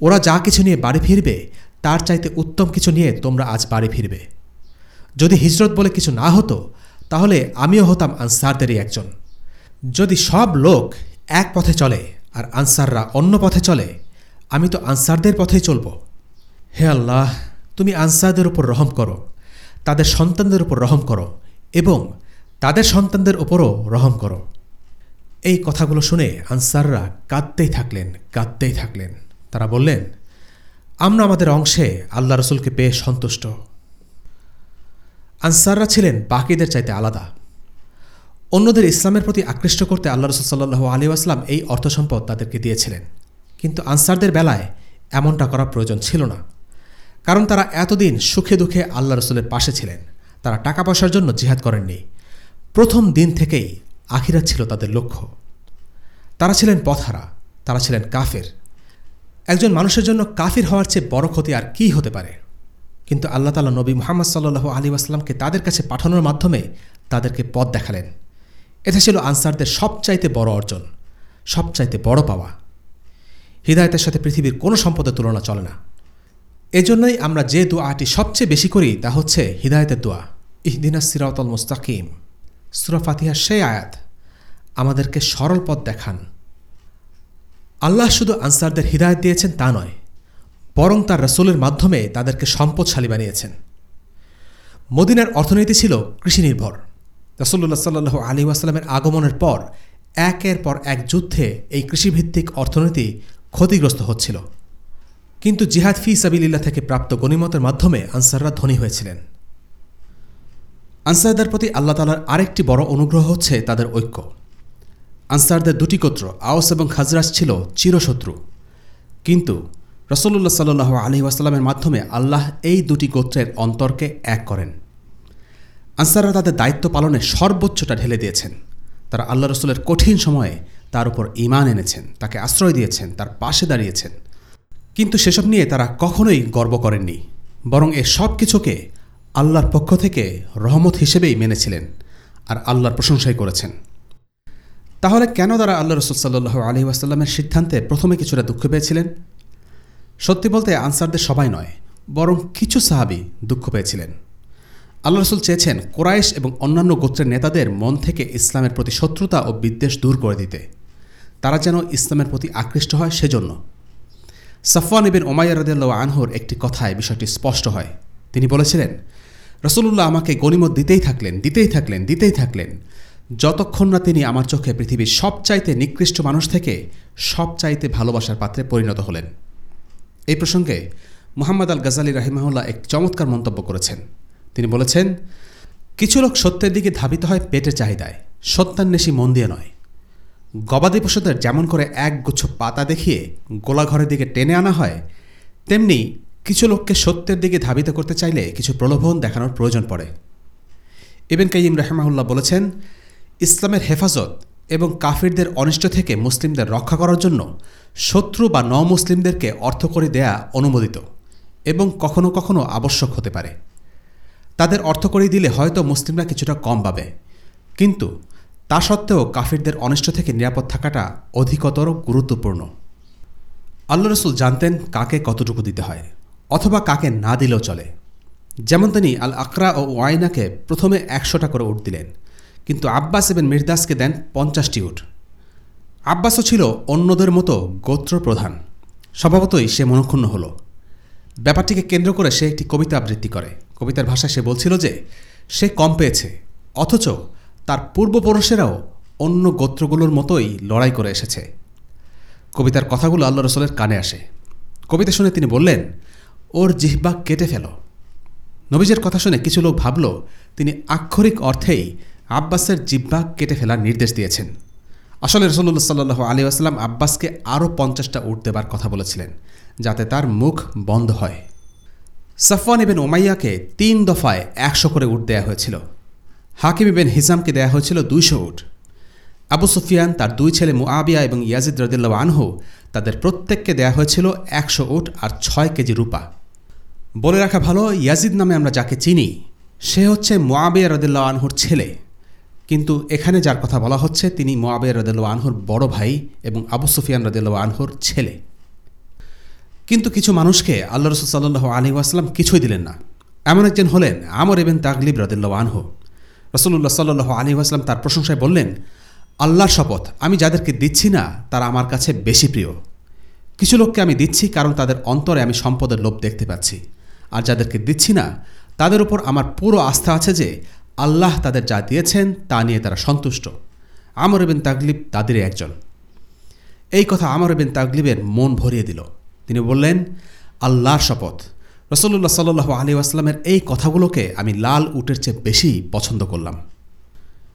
ওরা যা কিছু নিয়ে বাড়ি ফিরবে তার চাইতে উত্তম কিছু নিয়ে তোমরা আজ বাড়ি ফিরবে। যদি হিজরত বলে কিছু না হতো, তাহলে আমিও হতাম আনসারদেরই একজন। যদি সব লোক এক পথে চলে আর আনসাররা অন্য পথে চলে, আমি তো আনসারদের পথেই চলব। হে আল্লাহ, তুমি আনসারদের উপর রহম করো, তাদের সন্তানদের উপর রহম করো এবং তাদের সন্তানদের উপরও রহম করো। এই কথাগুলো শুনে আনসাররা কাঁদতেই থাকলেন কাঁদতেই থাকলেন। তারা বললেন আমরা আমাদের অংশে আল্লাহ রসুলকে পেয়ে সন্তুষ্ট। আনসাররা ছিলেন বাকিদের চাইতে আলাদা। অন্যদের ইসলামের প্রতি আকৃষ্ট করতে আল্লাহ রসুল আলী আসলাম এই অর্থ সম্পদ তাদেরকে দিয়েছিলেন। কিন্তু আনসারদের বেলায় এমনটা করা প্রয়োজন ছিল না। কারণ তারা এতদিন সুখে দুঃখে আল্লাহ রসুলের পাশে ছিলেন। তারা টাকা পয়সার জন্য জিহাদ করেননি। প্রথম দিন থেকেই আখিরাত ছিল তাদের লক্ষ্য। তারা ছিলেন পথারা তারা ছিলেন কাফের। একজন মানুষের জন্য কাফির হওয়ার চেয়ে বড় ক্ষতি আর কী হতে পারে? কিন্তু আল্লাহ তালা নবী মোহাম্মদ সাল্লু আলী আসলামকে তাদের কাছে পাঠানোর মাধ্যমে তাদেরকে পথ দেখালেন। এটা ছিল আনসারদের সবচাইতে বড় অর্জন, সবচাইতে বড় পাওয়া। হৃদায়তের সাথে পৃথিবীর কোনো সম্পদের তুলনা চলে না। এজন্যই আমরা যে দোয়াটি সবচেয়ে বেশি করি তা হচ্ছে হৃদায়তের দোয়া ইহদিনা সিরাউতল মুস্তাকিম। সুরা ফাতিহার সেই আয়াত, আমাদেরকে সরল পথ দেখান আল্লাহ শুধু আনসারদের হৃদায়ত দিয়েছেন তা নয়, বরং তার রসুলের মাধ্যমে তাদেরকে সম্পদশালী বানিয়েছেন। মদিনার অর্থনীতি ছিল কৃষি নির্ভর রসল্লা সাল্লু আলী ওয়াসালামের আগমনের পর একের পর এক যুদ্ধে এই কৃষিভিত্তিক অর্থনীতি ক্ষতিগ্রস্ত হচ্ছিল। কিন্তু জিহাদ ফি সাবিল্লা থেকে প্রাপ্ত গণিমতের মাধ্যমে আনসাররা ধনী হয়েছিলেন। আনসারদের প্রতি আল্লাহ তালার আরেকটি বড় অনুগ্রহ হচ্ছে তাদের ঐক্য। আনসারদের দুটি গোত্র, আওস এবং খাজরাজ ছিল চিরশত্রু। কিন্তু রসল্লা সাল্লু আলহি ওয়াসাল্লামের মাধ্যমে আল্লাহ এই দুটি গোত্রের অন্তরকে এক করেন। আনসাররা তাদের দায়িত্ব পালনে সর্বোচ্চটা ঢেলে দিয়েছেন। তারা আল্লাহ রসুলের কঠিন সময়ে তার উপর ইমান এনেছেন, তাকে আশ্রয় দিয়েছেন, তার পাশে দাঁড়িয়েছেন। কিন্তু সেসব নিয়ে তারা কখনোই গর্ব করেননি, বরং এ সব কিছুকে আল্লাহর পক্ষ থেকে রহমত হিসেবেই মেনেছিলেন আর আল্লাহর প্রশংসাই করেছেন। তাহলে কেন তারা আল্লাহ রসুল সাল্লু আলহি সিদ্ধান্তে প্রথমে কিছুটা দুঃখ পেয়েছিলেন? সত্যি বলতে আনসারদের সবাই নয়, বরং কিছু সাহাবি দুঃখ পেয়েছিলেন। আল্লাহ রসুল চেয়েছেন কোরাইশ এবং অন্যান্য গোত্রের নেতাদের মন থেকে ইসলামের প্রতি শত্রুতা ও বিদ্বেষ দূর করে দিতে। তারা যেন ইসলামের প্রতি আকৃষ্ট হয় সেজন্য। সাফওয়ান ইবিন ওমাইয়া রদুল্লাহ আনহুর একটি কথায় বিষয়টি স্পষ্ট হয়। তিনি বলেছিলেন রসুল্লাহ আমাকে গণিমত দিতেই থাকলেন দিতেই থাকলেন দিতেই থাকলেন। যতক্ষণ না তিনি আমার চোখে পৃথিবীর সবচাইতে নিকৃষ্ট মানুষ থেকে সবচাইতে ভালোবাসার পাত্রে পরিণত হলেন। এই প্রসঙ্গে মোহাম্মদ আল গাজালি রাহিমাহুল্লাহ এক চমৎকার মন্তব্য করেছেন। তিনি বলেছেন, কিছু লোক সত্যের দিকে ধাবিত হয় পেটের চাহিদায়, সত্যান্বেষী মন দিয়ে নয়। গবাদি পশুদের যেমন করে এক গুচ্ছ পাতা দেখিয়ে গোলাঘরের দিকে টেনে আনা হয়, তেমনি কিছু লোককে সত্যের দিকে ধাবিত করতে চাইলে কিছু প্রলোভন দেখানোর প্রয়োজন পড়ে। ইবেন কাইম রাহমাহুল্লাহ বলেছেন ইসলামের হেফাজত এবং কাফিরদের অনিষ্ট থেকে মুসলিমদের রক্ষা করার জন্য শত্রু বা ন মুসলিমদেরকে অর্থ করে দেয়া অনুমোদিত এবং কখনো কখনো আবশ্যক হতে পারে। তাদের অর্থ করে দিলে হয়তো মুসলিমরা কিছুটা কম পাবে। কিন্তু তা সত্ত্বেও কাফিরদের অনিষ্ট থেকে নিরাপদ থাকাটা অধিকতর গুরুত্বপূর্ণ। আল্লাহ রসুল জানতেন কাকে কতটুকু দিতে হয় অথবা কাকে না দিলেও চলে। যেমন তিনি আল আকরা ও ওয়াইনাকে প্রথমে একশোটা করে উঠ দিলেন। কিন্তু আব্বাস এবং মির্দাসকে দেন পঞ্চাশটি উঠ আব্বাসও ছিল অন্যদের মতো গোত্র প্রধান স্বভাবতই সে মনক্ষুণ্ণ হল। ব্যাপারটিকে কেন্দ্র করে সে একটি কবিতা আবৃত্তি করে। কবিতার ভাষায় সে বলছিল যে, সে কম পেয়েছে, অথচ তার পূর্বপুরুষেরাও অন্য গোত্রগুলোর মতোই লড়াই করে এসেছে। কবিতার কথাগুলো আল্লাহ রসলের কানে আসে। কবিতা শুনে তিনি বললেন, ওর জিহ্বা কেটে ফেল। নবীজের কথা শুনে কিছু লোক ভাবল, তিনি আক্ষরিক অর্থেই আব্বাসের জিহ্বা কেটে ফেলার নির্দেশ দিয়েছেন। আসলে রসল্লা সাল্লু আলী আসলাম আব্বাসকে আরও পঞ্চাশটা উট দেবার কথা বলেছিলেন, যাতে তার মুখ বন্ধ হয়। সাফওয়ান ইবেন ওমাইয়াকে তিন দফায় একশো করে উট দেয়া হয়েছিল। হাকিম ইবেন হিজামকে দেয়া হয়েছিল দুইশো উট। আবু সুফিয়ান, তার দুই ছেলে মুআবিয়া এবং ইয়াজিদ রদিল্লা আনহু, তাদের প্রত্যেককে দেয়া হয়েছিল একশো উট আর ছয় কেজি রূপা। বলে রাখা ভালো, ইয়াজিদ নামে আমরা যাকে চিনি, সে হচ্ছে মোয়াবিয়া রদুল্লাহ আনহুর ছেলে। কিন্তু এখানে যার কথা বলা হচ্ছে, তিনি মোয়াবিয়া রদুল্লাহ আনহুর বড় ভাই এবং আবু সুফিয়ান রদুল্লাহ আনহুর ছেলে। কিন্তু কিছু মানুষকে আল্লাহ রসুল সাল্লাহ আলী আসলাম কিছুই দিলেন না। এমন একজন হলেন আমর এবেন তাগলিব রদুল্লাহ আনহু। রসুল্লাহ সাল্লু আলী আসলাম তার প্রশংসায় বললেন, আল্লাহর শপথ, আমি যাদেরকে দিচ্ছি না, তারা আমার কাছে বেশি প্রিয়। কিছু লোককে আমি দিচ্ছি কারণ তাদের অন্তরে আমি সম্পদের লোভ দেখতে পাচ্ছি। আর যাদেরকে দিচ্ছি না, তাদের উপর আমার পুরো আস্থা আছে যে আল্লাহ তাদের যা দিয়েছেন তা নিয়ে তারা সন্তুষ্ট। আমর বিন তাগলিব তাদেরই একজন। এই কথা আমর বিন তাগলিবের মন ভরিয়ে দিল। তিনি বললেন, আল্লাহর শপথ। রসল্লাহ সাল্লু আলী আসলামের এই কথাগুলোকে আমি লাল উটের চেয়ে বেশি পছন্দ করলাম।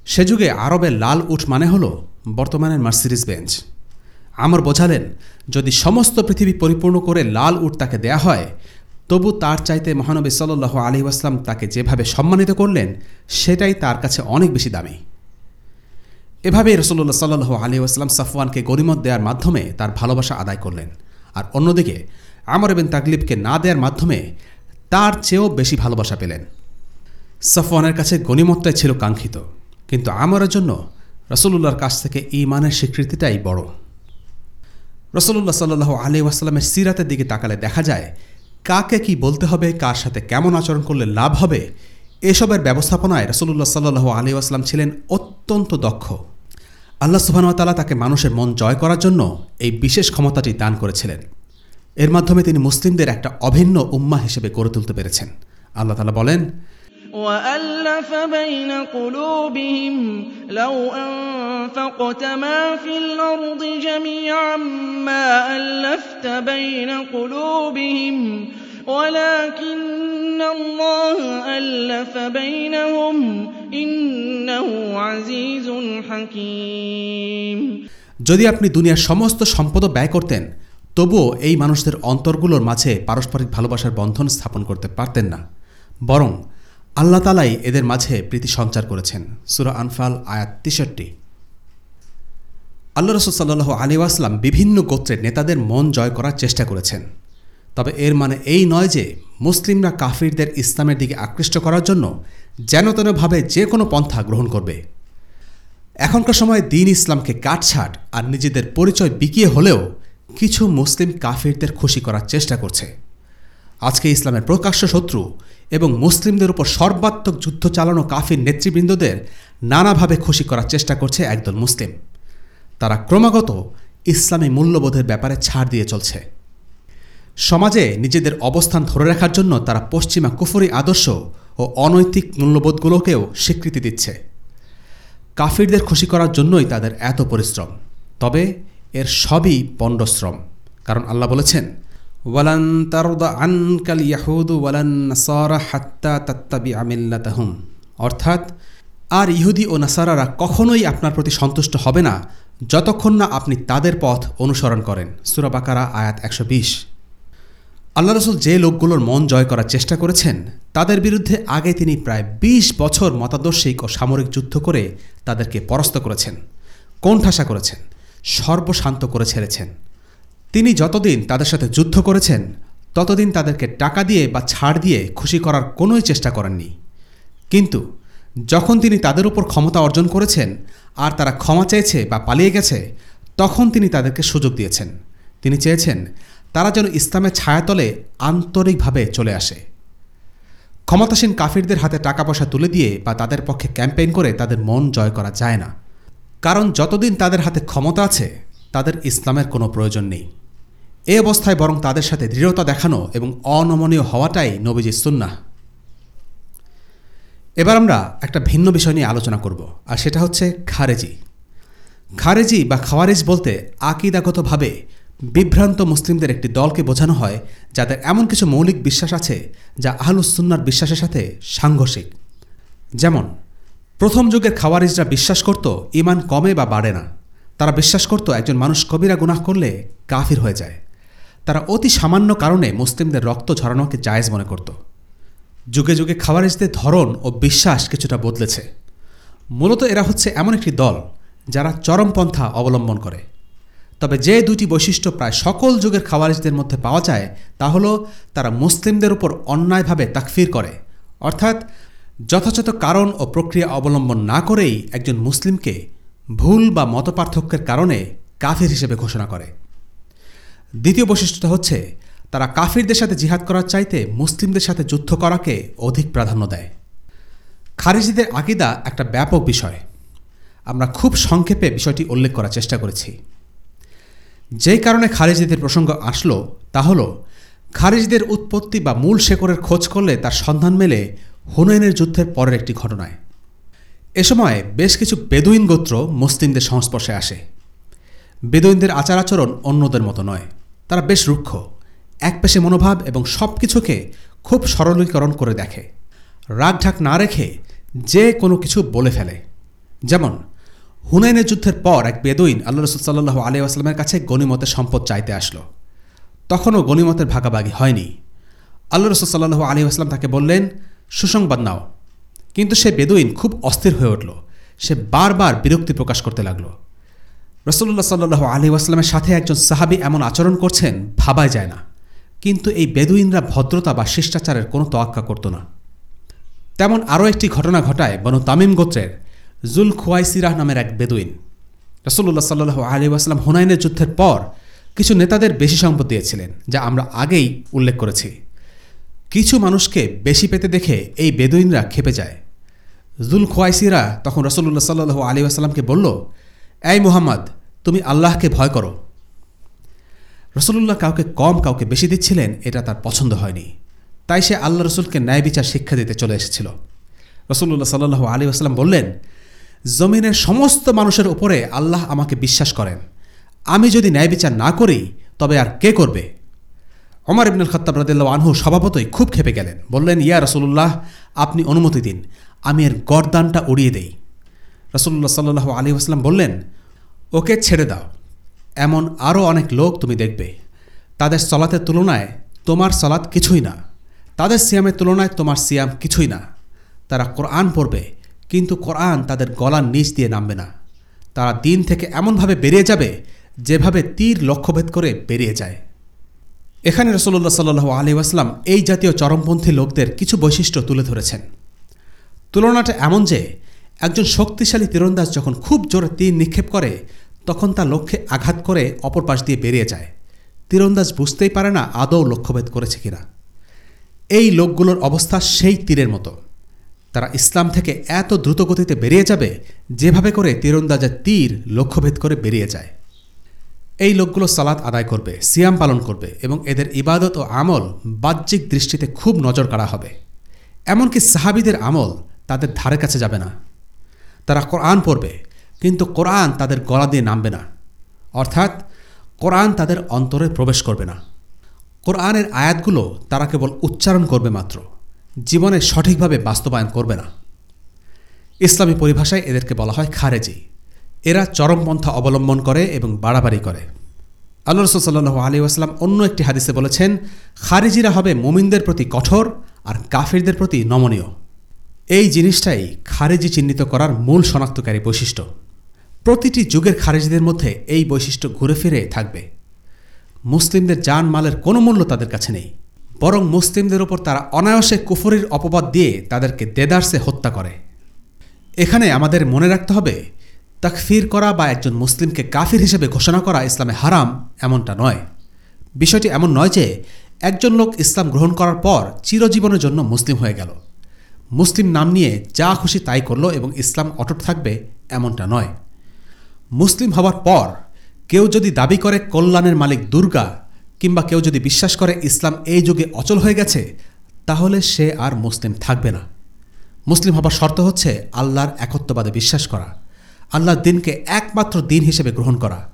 সে যুগে আরবে লাল উট মানে হল বর্তমানের মার্সিডিস বেঞ্চ। আমর বোঝালেন, যদি সমস্ত পৃথিবী পরিপূর্ণ করে লাল উট তাকে দেয়া হয় তবু তার চাইতে মহানবী সাল্লু আলী আসলাম তাকে যেভাবে সম্মানিত করলেন, সেটাই তার কাছে অনেক বেশি দামি। এভাবেই রসল্লা সাল্লু আলী আসলাম সাফওয়ানকে গরিমত দেওয়ার মাধ্যমে তার ভালোবাসা আদায় করলেন। আর অন্যদিকে, আমর বিন তাকলিবকে না দেওয়ার মাধ্যমে তার চেয়েও বেশি ভালোবাসা পেলেন। সাফওয়ানের কাছে গণিমতটাই ছিল কাঙ্ক্ষিত, কিন্তু আমরের জন্য রসুল্লাহর কাছ থেকে ইমানের স্বীকৃতিটাই বড়। রসল্লাহ সাল্লু আলী ওয়াসাল্লামের সিরাতের দিকে তাকালে দেখা যায় কাকে কি বলতে হবে, কার সাথে কেমন আচরণ করলে লাভ হবে, এসবের ব্যবস্থাপনায় রসুল্লাহ সাল্লু আলী আসলাম ছিলেন অত্যন্ত দক্ষ। আল্লাহ সুবাহতালা তাকে মানুষের মন জয় করার জন্য এই বিশেষ ক্ষমতাটি দান করেছিলেন। এর মাধ্যমে তিনি মুসলিমদের একটা অভিন্ন উম্মা হিসেবে গড়ে তুলতে পেরেছেন। আল্লাহ তালা বলেন وألف بين قلوبهم لو أنفقت ما في الأرض جميعا ما ألفت بين قلوبهم ولكن الله ألف بينهم إنه عزيز حكيم যদি আপনি দুনিয়ার সমস্ত সম্পদ ব্যয় করতেন তবুও এই মানুষদের অন্তরগুলোর মাঝে পারস্পরিক ভালোবাসার বন্ধন স্থাপন করতে পারতেন না বরং আল্লাহ তালাই এদের মাঝে প্রীতি সঞ্চার করেছেন। সুরা আনফাল, আয়াত তিষট্টি। আল্লাহ রসুল সাল্লাহ আলী আসলাম বিভিন্ন গোত্রের নেতাদের মন জয় করার চেষ্টা করেছেন। তবে এর মানে এই নয় যে মুসলিমরা কাফিরদের ইসলামের দিকে আকৃষ্ট করার জন্য যেন তেনভাবে যে কোনো পন্থা গ্রহণ করবে। এখনকার সময় দিন ইসলামকে কাটছাট আর নিজেদের পরিচয় বিকিয়ে হলেও কিছু মুসলিম কাফিরদের খুশি করার চেষ্টা করছে। আজকে ইসলামের প্রকাশ্য শত্রু এবং মুসলিমদের উপর সর্বাত্মক যুদ্ধ চালানো কাফির নেতৃবৃন্দদের নানাভাবে খুশি করার চেষ্টা করছে একদল মুসলিম। তারা ক্রমাগত ইসলামী মূল্যবোধের ব্যাপারে ছাড় দিয়ে চলছে। সমাজে নিজেদের অবস্থান ধরে রাখার জন্য তারা পশ্চিমা কুফরি আদর্শ ও অনৈতিক মূল্যবোধগুলোকেও স্বীকৃতি দিচ্ছে। কাফিরদের খুশি করার জন্যই তাদের এত পরিশ্রম। তবে এর সবই পণ্ডশ্রম। কারণ আল্লাহ বলেছেন ওয়ালান তারদা আনকাল ইয়াহুদু ওয়ালান নাসারা হাত্তা তাত্তাবি আমিল্লাতাহুম অর্থাৎ, আর ইহুদি ও নাসারারা কখনোই আপনার প্রতি সন্তুষ্ট হবে না যতক্ষণ না আপনি তাদের পথ অনুসরণ করেন। সুরাবাকারা আয়াত একশো বিশ। আল্লাহ রসুল যে লোকগুলোর মন জয় করার চেষ্টা করেছেন, তাদের বিরুদ্ধে আগে তিনি প্রায় ২০ বছর মতাদর্শিক ও সামরিক যুদ্ধ করে তাদেরকে পরাস্ত করেছেন, কোণঠাসা করেছেন, সর্বশান্ত করে ছেড়েছেন। তিনি যতদিন তাদের সাথে যুদ্ধ করেছেন, ততদিন তাদেরকে টাকা দিয়ে বা ছাড় দিয়ে খুশি করার কোনোই চেষ্টা করেননি। কিন্তু যখন তিনি তাদের উপর ক্ষমতা অর্জন করেছেন আর তারা ক্ষমা চেয়েছে বা পালিয়ে গেছে, তখন তিনি তাদেরকে সুযোগ দিয়েছেন। তিনি চেয়েছেন তারা যেন ইসলামের ছায়াতলে আন্তরিকভাবে চলে আসে। ক্ষমতাসীন কাফিরদের হাতে টাকা পয়সা তুলে দিয়ে বা তাদের পক্ষে ক্যাম্পেইন করে তাদের মন জয় করা যায় না। কারণ যতদিন তাদের হাতে ক্ষমতা আছে, তাদের ইসলামের কোনো প্রয়োজন নেই। এ অবস্থায় বরং তাদের সাথে দৃঢ়তা দেখানো এবং অনমনীয় হওয়াটাই নবীজির সুন্না এবার আমরা একটা ভিন্ন বিষয় নিয়ে আলোচনা করব, আর সেটা হচ্ছে খারেজি। খারেজি বা খাওয়ারিজ বলতে আকিদাগতভাবে বিভ্রান্ত মুসলিমদের একটি দলকে বোঝানো হয়, যাদের এমন কিছু মৌলিক বিশ্বাস আছে যা আহলুসুন্নার বিশ্বাসের সাথে সাংঘর্ষিক। যেমন, প্রথম যুগের খাওয়ারিজরা বিশ্বাস করত ইমান কমে বা বাড়ে না। তারা বিশ্বাস করত, একজন মানুষ কবিরা গুনাহ করলে কাফির হয়ে যায়। তারা অতি সামান্য কারণে মুসলিমদের রক্ত ঝরানোকে জায়েজ মনে করত। যুগে যুগে খাওয়ারিজদের ধরন ও বিশ্বাস কিছুটা বদলেছে। মূলত এরা হচ্ছে এমন একটি দল যারা চরমপন্থা অবলম্বন করে। তবে যে দুটি বৈশিষ্ট্য প্রায় সকল যুগের খাওয়ারিজদের মধ্যে পাওয়া যায়, তা হল তারা মুসলিমদের উপর অন্যায়ভাবে তাকফির করে। অর্থাৎ যথাযথ কারণ ও প্রক্রিয়া অবলম্বন না করেই একজন মুসলিমকে ভুল বা মতপার্থক্যের কারণে কাফির হিসেবে ঘোষণা করে। দ্বিতীয় বৈশিষ্ট্যটা হচ্ছে, তারা কাফিরদের সাথে জিহাদ করার চাইতে মুসলিমদের সাথে যুদ্ধ করাকে অধিক প্রাধান্য দেয়। খারিজিদের আকিদা একটা ব্যাপক বিষয়। আমরা খুব সংক্ষেপে বিষয়টি উল্লেখ করার চেষ্টা করেছি। যেই কারণে খারিজিদের প্রসঙ্গ আসলো, তা হল, খারিজদের উৎপত্তি বা মূল শেকরের খোঁজ করলে তার সন্ধান মেলে হুনাইনের যুদ্ধের পরের একটি ঘটনায়। এ সময় বেশ কিছু বেদুইন গোত্র মুসলিমদের সংস্পর্শে আসে। বেদুইনদের আচার আচরণ অন্যদের মতো নয়। তারা বেশ রুক্ষ। একপেশে মনোভাব এবং সব কিছুকে খুব সরলীকরণ করে দেখে। রাগঢাক না রেখে যে কোনো কিছু বলে ফেলে। যেমন, হুনাইনের যুদ্ধের পর এক বেদুইন আল্লাহ রসুল সাল্লাহ আলিয়া আসলামের কাছে গণিমতের সম্পদ চাইতে আসলো। তখনও গণিমতের ভাগাভাগি হয়নি। আল্লাহ রসুল সাল্লাহ আলী আসলাম তাকে বললেন, সুসংবাদ নাও। কিন্তু সে বেদুইন খুব অস্থির হয়ে উঠল। সে বারবার বিরক্তি প্রকাশ করতে লাগল। রসল্লাহ সাল্লু আলী সাথে একজন সাহাবি এমন আচরণ করছেন, ভাবাই যায় না। কিন্তু এই বেদুইনরা ভদ্রতা বা শিষ্টাচারের কোনো তোয়াক্কা করত না। তেমন আরও একটি ঘটনা ঘটায় বনু তামিম গোত্রের জুল খুয়াইসিরাহ নামের এক বেদুইন। রসল্লাহ সাল্লু আলী হুনাইনের যুদ্ধের পর কিছু নেতাদের বেশি সম্পদ দিয়েছিলেন, যা আমরা আগেই উল্লেখ করেছি। কিছু মানুষকে বেশি পেতে দেখে এই বেদুইনরা খেপে যায়। জুল খোয়াইসিরা তখন রসল্লা সাল্লু আলী আসাল্লামকে বলল এই মুহাম্মদ, তুমি আল্লাহকে ভয় করো। রসল্লাহ কাউকে কম, কাউকে বেশি দিচ্ছিলেন, এটা তার পছন্দ হয়নি। তাই সে আল্লাহ রসুলকে ন্যায় বিচার শিক্ষা দিতে চলে এসেছিল। রসল্লাহ সাল্লু আলী আসলাম বললেন, জমিনের সমস্ত মানুষের উপরে আল্লাহ আমাকে বিশ্বাস করেন। আমি যদি ন্যায় বিচার না করি, তবে আর কে করবে? অমর ইবনুল খত্তাব রদুল্লাহ আনহু স্বভাবতই খুব খেপে গেলেন। বললেন, ইয়া রসুল্লাহ আপনি অনুমতি দিন। আমি এর গরদানটা উড়িয়ে দেই। রসুল্লাহ সাল্লু আলী আসলাম বললেন, ওকে ছেড়ে দাও। এমন আরও অনেক লোক তুমি দেখবে। তাদের সলাতের তুলনায় তোমার সলাৎ কিছুই না। তাদের সিয়ামের তুলনায় তোমার সিয়াম কিছুই না। তারা কোরআন পড়বে, কিন্তু কোরআন তাদের গলার নিচ দিয়ে নামবে না। তারা দিন থেকে এমনভাবে বেরিয়ে যাবে, যেভাবে তীর লক্ষ্যভেদ করে বেরিয়ে যায়। এখানে রসল্লা সাল্লু আলী আসলাম এই জাতীয় চরমপন্থী লোকদের কিছু বৈশিষ্ট্য তুলে ধরেছেন। তুলনাটা এমন যে একজন শক্তিশালী তীরন্দাজ যখন খুব জোরে তীর নিক্ষেপ করে, তখন তা লক্ষ্যে আঘাত করে অপর পাশ দিয়ে বেরিয়ে যায়। তীরন্দাজ বুঝতেই পারে না আদৌ লক্ষ্যভেদ করেছে কিনা। এই লোকগুলোর অবস্থা সেই তীরের মতো। তারা ইসলাম থেকে এত দ্রুতগতিতে বেরিয়ে যাবে, যেভাবে করে তীরন্দাজের তীর লক্ষ্যভেদ করে বেরিয়ে যায়। এই লোকগুলো সালাত আদায় করবে, সিয়াম পালন করবে এবং এদের ইবাদত ও আমল বাহ্যিক দৃষ্টিতে খুব নজর কাড়া হবে। এমনকি সাহাবিদের আমল তাদের ধারে কাছে যাবে না। তারা কোরআন পড়বে, কিন্তু কোরআন তাদের গলা দিয়ে নামবে না। অর্থাৎ কোরআন তাদের অন্তরে প্রবেশ করবে না। কোরআনের আয়াতগুলো তারা কেবল উচ্চারণ করবে মাত্র, জীবনে সঠিকভাবে বাস্তবায়ন করবে না। ইসলামী পরিভাষায় এদেরকে বলা হয় খারেজি। এরা চরমপন্থা অবলম্বন করে এবং বাড়াবাড়ি করে। আল্লাহ রসুল্লাহ আলী আসলাম অন্য একটি হাদিসে বলেছেন, খারিজিরা হবে মোমিনদের প্রতি কঠোর আর কাফিরদের প্রতি নমনীয়। এই জিনিসটাই খারেজি চিহ্নিত করার মূল শনাক্তকারী বৈশিষ্ট্য। প্রতিটি যুগের খারেজিদের মধ্যে এই বৈশিষ্ট্য ঘুরে ফিরে থাকবে। মুসলিমদের যান মালের কোনো মূল্য তাদের কাছে নেই। বরং মুসলিমদের ওপর তারা অনায়াসে কুফরির অপবাদ দিয়ে তাদেরকে দেদারসে হত্যা করে। এখানে আমাদের মনে রাখতে হবে, তাকফির করা বা একজন মুসলিমকে কাফির হিসেবে ঘোষণা করা ইসলামে হারাম এমনটা নয়। বিষয়টি এমন নয় যে একজন লোক ইসলাম গ্রহণ করার পর চিরজীবনের জন্য মুসলিম হয়ে গেল। মুসলিম নাম নিয়ে যা খুশি তাই করল এবং ইসলাম অটুট থাকবে এমনটা নয়। মুসলিম হওয়ার পর কেউ যদি দাবি করে কল্যাণের মালিক দুর্গা কিংবা কেউ যদি বিশ্বাস করে ইসলাম এই যুগে অচল হয়ে গেছে, তাহলে সে আর মুসলিম থাকবে না। মুসলিম হবার শর্ত হচ্ছে আল্লাহর একত্ববাদে বিশ্বাস করা, আল্লাহর দিনকে একমাত্র দিন হিসেবে গ্রহণ করা।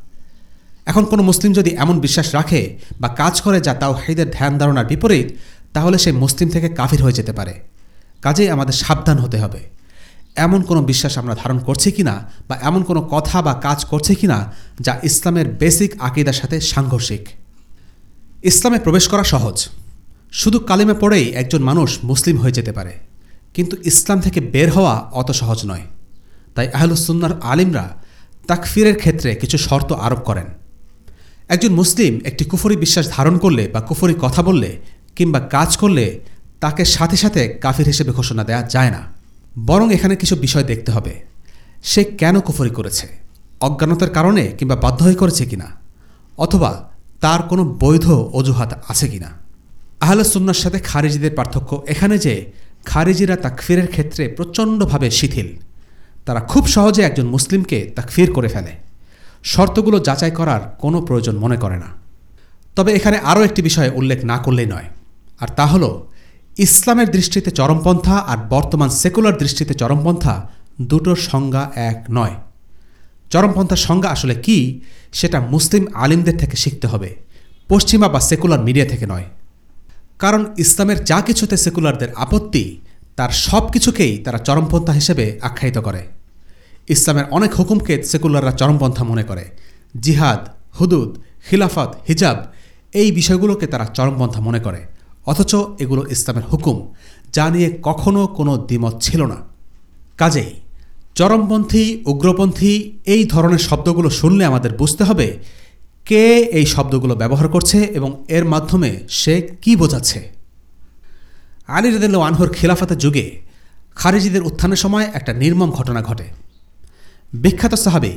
এখন কোনো মুসলিম যদি এমন বিশ্বাস রাখে বা কাজ করে যা তাও হেদের ধ্যান ধারণার বিপরীত, তাহলে সে মুসলিম থেকে কাফির হয়ে যেতে পারে। কাজেই আমাদের সাবধান হতে হবে। এমন কোনো বিশ্বাস আমরা ধারণ করছি কিনা বা এমন কোনো কথা বা কাজ করছে কিনা যা ইসলামের বেসিক আকিদার সাথে সাংঘর্ষিক? ইসলামে প্রবেশ করা সহজ। শুধু কালিমে পড়েই একজন মানুষ মুসলিম হয়ে যেতে পারে। কিন্তু ইসলাম থেকে বের হওয়া অত সহজ নয়। তাই আহলুসুন্নার আলিমরা তাকফিরের ক্ষেত্রে কিছু শর্ত আরোপ করেন। একজন মুসলিম একটি কুফরি বিশ্বাস ধারণ করলে বা কুফরি কথা বললে কিংবা কাজ করলে তাকে সাথে সাথে কাফির হিসেবে ঘোষণা দেওয়া যায় না। বরং এখানে কিছু বিষয় দেখতে হবে। সে কেন কুফরি করেছে? অজ্ঞানতার কারণে কিংবা বাধ্য হয়ে করেছে কিনা? অথবা তার কোনো বৈধ অজুহাত আছে কিনা? আহলে সুন্নার সাথে খারিজিদের পার্থক্য এখানে যে খারিজিরা তাকফিরের ক্ষেত্রে প্রচণ্ডভাবে শিথিল। তারা খুব সহজে একজন মুসলিমকে তাকফির করে ফেলে। শর্তগুলো যাচাই করার কোনো প্রয়োজন মনে করে না। তবে এখানে আরও একটি বিষয় উল্লেখ না করলেই নয়। আর তা হল ইসলামের দৃষ্টিতে চরমপন্থা আর বর্তমান সেকুলার দৃষ্টিতে চরমপন্থা দুটোর সংজ্ঞা এক নয়। চরমপন্থার সংজ্ঞা আসলে কি? সেটা মুসলিম আলিমদের থেকে শিখতে হবে, পশ্চিমা বা সেকুলার মিডিয়া থেকে নয়। কারণ ইসলামের যা কিছুতে সেকুলারদের আপত্তি, তার সব কিছুকেই তারা চরমপন্থা হিসেবে আখ্যায়িত করে। ইসলামের অনেক হুকুমকে সেকুলাররা চরমপন্থা মনে করে। জিহাদ, হুদুদ, খিলাফত, হিজাব, এই বিষয়গুলোকে তারা চরমপন্থা মনে করে। অথচ এগুলো ইসলামের হুকুম, যা নিয়ে কখনো কোনো দ্বিমত ছিল না। কাজেই চরমপন্থী, উগ্রপন্থী এই ধরনের শব্দগুলো শুনলে আমাদের বুঝতে হবে কে এই শব্দগুলো ব্যবহার করছে এবং এর মাধ্যমে সে কি বোঝাচ্ছে। আলী রদিল্লা আনহুর খিলাফতের যুগে খারিজিদের উত্থানের সময় একটা নির্মম ঘটনা ঘটে। বিখ্যাত সাহাবি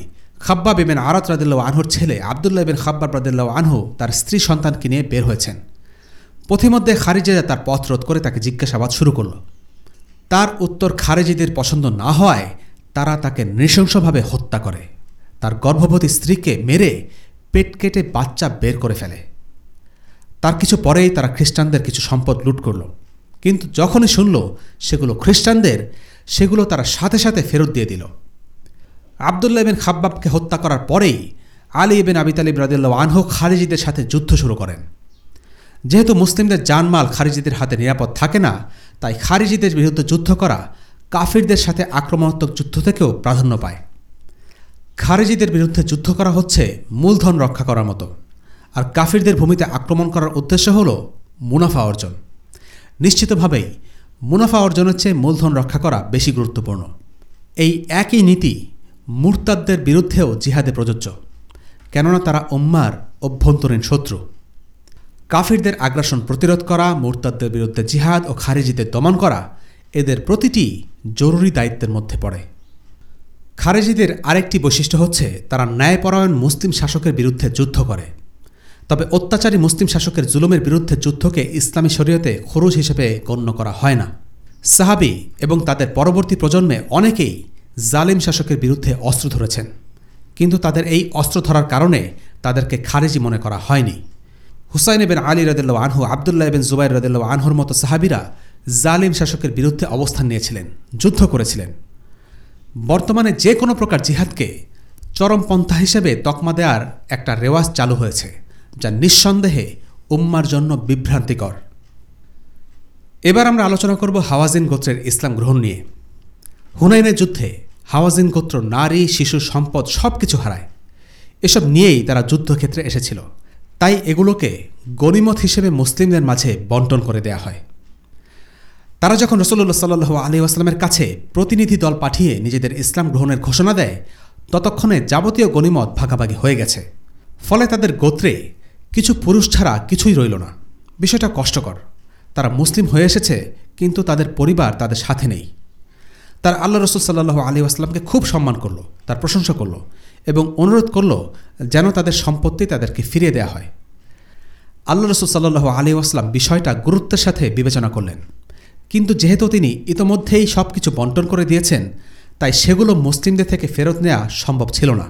খাব্বা বিবেন আরাত রাদিল্লা আনহুর ছেলে আবদুল্লাহ বিন খাব্বা রাদিল্লা আনহু তার স্ত্রী সন্তানকে নিয়ে বের হয়েছেন। পথিমধ্যে খারিজিরা তার পথ রোধ করে তাকে জিজ্ঞাসাবাদ শুরু করল। তার উত্তর খারেজিদের পছন্দ না হওয়ায় তারা তাকে নৃশংসভাবে হত্যা করে। তার গর্ভবতী স্ত্রীকে মেরে পেট কেটে বাচ্চা বের করে ফেলে। তার কিছু পরেই তারা খ্রিস্টানদের কিছু সম্পদ লুট করল। কিন্তু যখনই শুনল সেগুলো খ্রিস্টানদের, সেগুলো তারা সাথে সাথে ফেরত দিয়ে দিল। আবদুল্লাহ বিন খাব্বাবকে হত্যা করার পরেই আলী বিন আবি তালিব রাদিল্লাহ আনহু খারিজিদের সাথে যুদ্ধ শুরু করেন। যেহেতু মুসলিমদের জানমাল খারিজিদের হাতে নিরাপদ থাকে না, তাই খারিজিদের বিরুদ্ধে যুদ্ধ করা কাফিরদের সাথে আক্রমণাত্মক যুদ্ধ থেকেও প্রাধান্য পায়। খারিজিদের বিরুদ্ধে যুদ্ধ করা হচ্ছে মূলধন রক্ষা করার মতো। আর কাফিরদের ভূমিতে আক্রমণ করার উদ্দেশ্য হল মুনাফা অর্জন। নিশ্চিতভাবেই মুনাফা অর্জনের চেয়ে মূলধন রক্ষা করা বেশি গুরুত্বপূর্ণ। এই একই নীতি মুরতাদদের বিরুদ্ধেও জিহাদে প্রযোজ্য। কেননা তারা উম্মার অভ্যন্তরীণ শত্রু। কাফিরদের আগ্রাসন প্রতিরোধ করা, মুরতাদদের বিরুদ্ধে জিহাদ ও খারিজিদের দমন করা, এদের প্রতিটি জরুরি দায়িত্বের মধ্যে পড়ে। খারেজিদের আরেকটি বৈশিষ্ট্য হচ্ছে তারা ন্যায়পরায়ণ মুসলিম শাসকের বিরুদ্ধে যুদ্ধ করে। তবে অত্যাচারী মুসলিম শাসকের জুলুমের বিরুদ্ধে যুদ্ধকে ইসলামী শরীয়তে খরচ হিসেবে গণ্য করা হয় না। সাহাবি এবং তাদের পরবর্তী প্রজন্মে অনেকেই জালিম শাসকের বিরুদ্ধে অস্ত্র ধরেছেন। কিন্তু তাদের এই অস্ত্র ধরার কারণে তাদেরকে খারেজি মনে করা হয়নি। হুসাইন এবেন আলী রদুল্লাহ আনহু, আবদুল্লাহ এবেন জুবাইর রদুল্লাহ আনহুর মতো সাহাবিরা জালিম শাসকের বিরুদ্ধে অবস্থান নিয়েছিলেন, যুদ্ধ করেছিলেন। বর্তমানে যে কোনো প্রকার জিহাদকে চরমপন্থা হিসেবে তকমা দেওয়ার একটা রেওয়াজ চালু হয়েছে, যা নিঃসন্দেহে উম্মার জন্য বিভ্রান্তিকর। এবার আমরা আলোচনা করব হাওয়াজিন গোত্রের ইসলাম গ্রহণ নিয়ে। হুনাইনের যুদ্ধে হাওয়াজিন গোত্র নারী, শিশু, সম্পদ সব কিছু হারায়। এসব নিয়েই তারা যুদ্ধক্ষেত্রে এসেছিল। তাই এগুলোকে গণিমত হিসেবে মুসলিমদের মাঝে বন্টন করে দেয়া হয়। তারা যখন রসল্লা সাল্লু আলী আসলামের কাছে প্রতিনিধি দল পাঠিয়ে নিজেদের ইসলাম গ্রহণের ঘোষণা দেয়, ততক্ষণে যাবতীয় গণিমত ভাগাভাগি হয়ে গেছে। ফলে তাদের গোত্রে কিছু পুরুষ ছাড়া কিছুই রইল না। বিষয়টা কষ্টকর। তারা মুসলিম হয়ে এসেছে, কিন্তু তাদের পরিবার তাদের সাথে নেই। তার আল্লাহ রসুল সাল্লাহ আলী আসলামকে খুব সম্মান করল, তার প্রশংসা করল। এবং অনুরোধ করল যেন তাদের সম্পত্তি তাদেরকে ফিরিয়ে দেওয়া হয়। আল্লাহ রসুল সাল্লাহ আলী আসলাম বিষয়টা গুরুত্বের সাথে বিবেচনা করলেন। কিন্তু যেহেতু তিনি ইতোমধ্যেই সব কিছু বন্টন করে দিয়েছেন, তাই সেগুলো মুসলিমদের থেকে ফেরত নেওয়া সম্ভব ছিল না।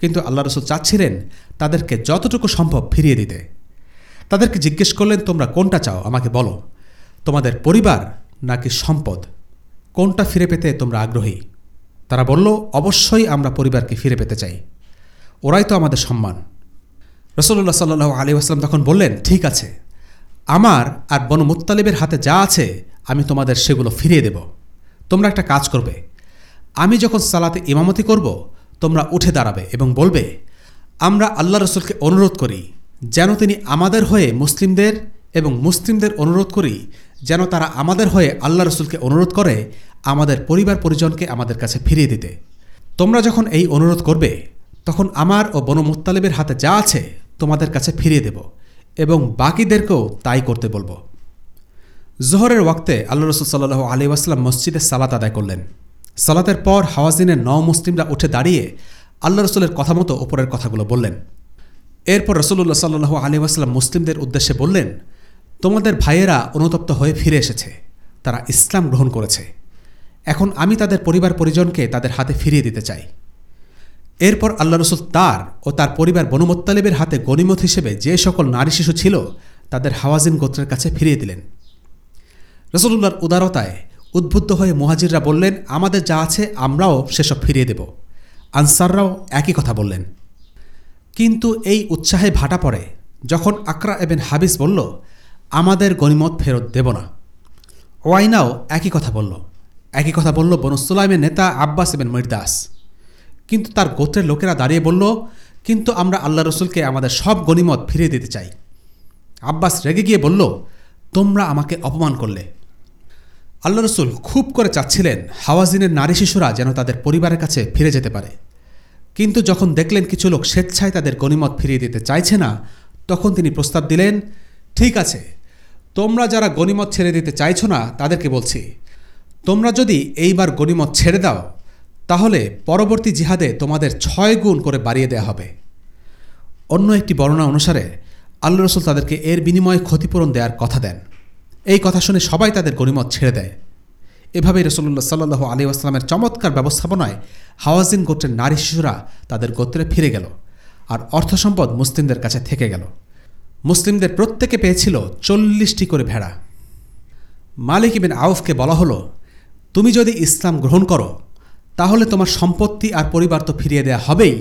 কিন্তু আল্লাহ রসুল চাচ্ছিলেন তাদেরকে যতটুকু সম্ভব ফিরিয়ে দিতে। তাদেরকে জিজ্ঞেস করলেন, তোমরা কোনটা চাও? আমাকে বলো। তোমাদের পরিবার নাকি সম্পদ? কোনটা ফিরে পেতে তোমরা আগ্রহী? তারা বলল, অবশ্যই আমরা পরিবারকে ফিরে পেতে চাই। ওরাই তো আমাদের সম্মান। রসল্লা সাল্লু আলী আসলাম তখন বললেন, ঠিক আছে। আমার আর বনু মুত্তালিবের হাতে যা আছে, আমি তোমাদের সেগুলো ফিরিয়ে দেব। তোমরা একটা কাজ করবে। আমি যখন সালাতে ইমামতি করব, তোমরা উঠে দাঁড়াবে এবং বলবে, আমরা আল্লাহ রসুলকে অনুরোধ করি, যেন তিনি আমাদের হয়ে মুসলিমদের এবং মুসলিমদের অনুরোধ করি, যেন তারা আমাদের হয়ে আল্লাহ রসুলকে অনুরোধ করে আমাদের পরিবার পরিজনকে আমাদের কাছে ফিরিয়ে দিতে। তোমরা যখন এই অনুরোধ করবে, তখন আমার ও বনু হাতে যা আছে তোমাদের কাছে ফিরিয়ে দেব এবং বাকিদেরকেও তাই করতে বলব। জোহরের ওয়াক্তে আল্লাহ রসুল সাল্লাহ আলী ওয়াসাল্লাম মসজিদে সালাত আদায় করলেন। সালাতের পর হাওয়াজিনের ন মুসলিমরা উঠে দাঁড়িয়ে আল্লাহ রসুলের কথা মতো ওপরের কথাগুলো বললেন। এরপর রসুল্লাহ সাল্লু আলী ওয়াসাল্লাম মুসলিমদের উদ্দেশ্যে বললেন, তোমাদের ভাইয়েরা অনুতপ্ত হয়ে ফিরে এসেছে। তারা ইসলাম গ্রহণ করেছে। এখন আমি তাদের পরিবার পরিজনকে তাদের হাতে ফিরিয়ে দিতে চাই। এরপর আল্লাহ রসুল তার ও তার পরিবার বনুমত্তালিবের হাতে গণিমত হিসেবে যে সকল নারী শিশু ছিল, তাদের হাওয়াজিন গোত্রের কাছে ফিরিয়ে দিলেন। রসুল্লাহর উদারতায় উদ্বুদ্ধ হয়ে মুহাজিররা বললেন, আমাদের যা আছে, আমরাও সেসব ফিরিয়ে দেব। আনসাররাও একই কথা বললেন। কিন্তু এই উৎসাহে ভাটা পড়ে যখন আকরা এবেন হাবিস বলল, আমাদের গণিমত ফেরত দেব না। ওয়াইনাও একই কথা বলল। একই কথা বলল বনু সুলাইমের নেতা আব্বাস এবেন মির্দাস। কিন্তু তার গোত্রের লোকেরা দাঁড়িয়ে বলল, কিন্তু আমরা আল্লাহ রসুলকে আমাদের সব গণিমত ফিরিয়ে দিতে চাই। আব্বাস রেগে গিয়ে বলল, তোমরা আমাকে অপমান করলে। আল্লাহ রসুল খুব করে চাচ্ছিলেন হাওয়াজিনের নারী শিশুরা যেন তাদের পরিবারের কাছে ফিরে যেতে পারে। কিন্তু যখন দেখলেন কিছু লোক স্বেচ্ছায় তাদের গণিমত ফিরিয়ে দিতে চাইছে না, তখন তিনি প্রস্তাব দিলেন, ঠিক আছে, তোমরা যারা গণিমত ছেড়ে দিতে চাইছো না, তাদেরকে বলছি তোমরা যদি এইবার গণিমত ছেড়ে দাও, তাহলে পরবর্তী জিহাদে তোমাদের ছয় গুণ করে বাড়িয়ে দেওয়া হবে। অন্য একটি বর্ণনা অনুসারে, আল্লাহ রসুল তাদেরকে এর বিনিময়ে ক্ষতিপূরণ দেওয়ার কথা দেন। এই কথা শুনে সবাই তাদের গণিমত ছেড়ে দেয়। এভাবেই রসুল্লাহ সাল্লু আলী আসলামের চমৎকার ব্যবস্থাপনায় হাওয়াজিন গোত্রের নারী শিশুরা তাদের গোত্রে ফিরে গেল আর অর্থ সম্পদ মুসলিমদের কাছে থেকে গেল। মুসলিমদের প্রত্যেকে পেয়েছিল চল্লিশটি করে ভেড়া। মালিক ইবিন আউফকে বলা হলো তুমি যদি ইসলাম গ্রহণ করো, তাহলে তোমার সম্পত্তি আর পরিবার তো ফিরিয়ে দেয়া হবেই,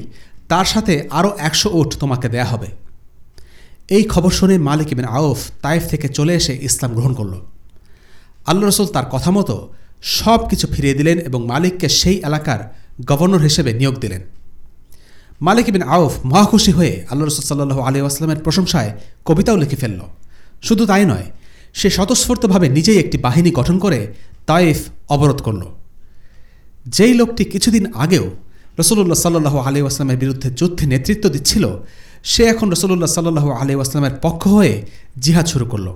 তার সাথে আরও একশো উঠ তোমাকে দেয়া হবে। এই খবর শুনে মালিক ইবিন আউফ তাইফ থেকে চলে এসে ইসলাম গ্রহণ করল। আল্লাহ রসুল তার কথা মতো সব কিছু ফিরিয়ে দিলেন এবং মালিককে সেই এলাকার গভর্নর হিসেবে নিয়োগ দিলেন। মালিক ইবিন আউফ মহাখুশি হয়ে আল্লাহ রসুল সাল্লু আলী আসলামের প্রশংসায় কবিতাও লিখে ফেলল। শুধু তাই নয়, সে স্বতঃস্ফূর্তভাবে নিজেই একটি বাহিনী গঠন করে তাইফ অবরোধ করল। যেই লোকটি কিছুদিন আগেও রসুল্লাহ সাল্লু আলী আসলামের বিরুদ্ধে যুদ্ধে নেতৃত্ব দিচ্ছিল, সে এখন রসুল্লাহ সাল্লু আলী আসলামের পক্ষ হয়ে জিহাদ শুরু করল।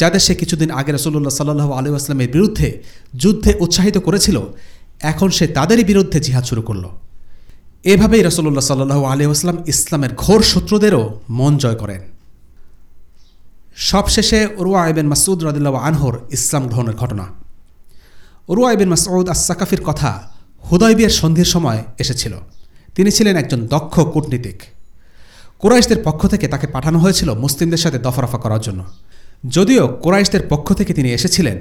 যাদের সে কিছুদিন আগে রসুল্লাহ সাল্লু আলী আসলামের বিরুদ্ধে যুদ্ধে উৎসাহিত করেছিল, এখন সে তাদেরই বিরুদ্ধে জিহাদ শুরু করল। এভাবেই রসুল্লাহ সাল্লু আলী আসলাম ইসলামের ঘোর শত্রুদেরও মন জয় করেন। সবশেষে উরুয়া আইবেন মাসুদ রদুল্লাহ আনহর ইসলাম গ্রহণের ঘটনা। উরুয়া ইবেন মাসউদ আসাকাফির কথা হুদয়বিয়ার সন্ধির সময় এসেছিল। তিনি ছিলেন একজন দক্ষ কূটনীতিক। কোরাইশদের পক্ষ থেকে তাকে পাঠানো হয়েছিল মুসলিমদের সাথে দফারফা করার জন্য। যদিও কোরাইশদের পক্ষ থেকে তিনি এসেছিলেন,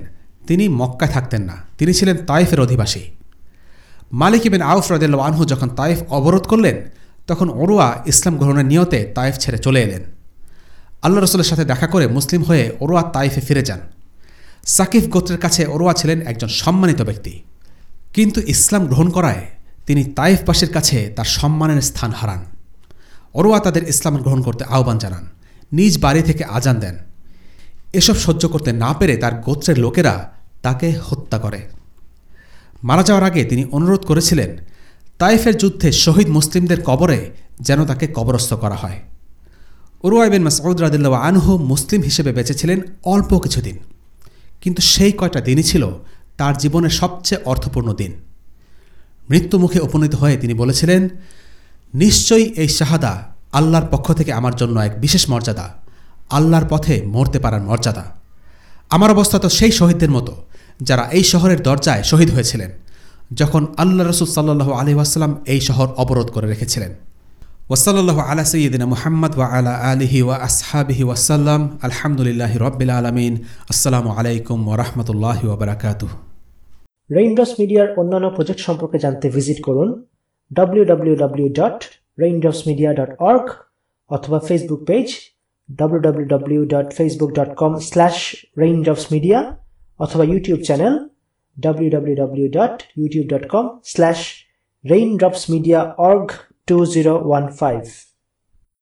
তিনি মক্কায় থাকতেন না। তিনি ছিলেন তাইফের অধিবাসী। মালিক ইবেন আউফ রদেল আনহু যখন তাইফ অবরোধ করলেন, তখন ওরুয়া ইসলাম গ্রহণের নিয়তে তাইফ ছেড়ে চলে এলেন। আল্লাহ রসুলের সাথে দেখা করে মুসলিম হয়ে ওরুয়া তাইফে ফিরে যান। সাকিফ গোত্রের কাছে ওরোয়া ছিলেন একজন সম্মানিত ব্যক্তি। কিন্তু ইসলাম গ্রহণ করায় তিনি তাইফবাসীর কাছে তার সম্মানের স্থান হারান। ওরোয়া তাদের ইসলাম গ্রহণ করতে আহ্বান জানান, নিজ বাড়ি থেকে আজান দেন। এসব সহ্য করতে না পেরে তার গোত্রের লোকেরা তাকে হত্যা করে। মারা যাওয়ার আগে তিনি অনুরোধ করেছিলেন তাইফের যুদ্ধে শহীদ মুসলিমদের কবরে যেন তাকে কবরস্থ করা হয়। উরুয়া বিন মাসউদ রাদিল্লা আনহু মুসলিম হিসেবে বেঁচেছিলেন অল্প কিছুদিন। কিন্তু সেই কয়টা দিনই ছিল তার জীবনের সবচেয়ে অর্থপূর্ণ দিন। মৃত্যুমুখে উপনীত হয়ে তিনি বলেছিলেন, নিশ্চয়ই এই শাহাদা আল্লাহর পক্ষ থেকে আমার জন্য এক বিশেষ মর্যাদা। আল্লাহর পথে মরতে পারার মর্যাদা। আমার অবস্থা তো সেই শহীদদের মতো, যারা এই শহরের দরজায় শহীদ হয়েছিলেন, যখন আল্লাহ রসুল সাল্লু আলি ওয়াসাল্লাম এই শহর অবরোধ করে রেখেছিলেন। ওসাল্লাহ আলা সঈদিনা মুহাম্মদ ওয়া আলা আলিহি ওয়া আসহাবিহি ওয়াসাল্লাম আলহামদুলিল্লাহ রব্বিল আলমিন। আসসালামু আলাইকুম ওরহমতুল্লাহ ওবরাকাতুহ রেইনড্রপস মিডিয়ার অন্যান্য প্রজেক্ট সম্পর্কে জানতে ভিজিট করুন www.raindropsmedia.org অথবা ফেসবুক পেজ www.facebook.com/raindropsmedia অথবা YouTube channel www.youtube.com slash raindropsmediaorg 2015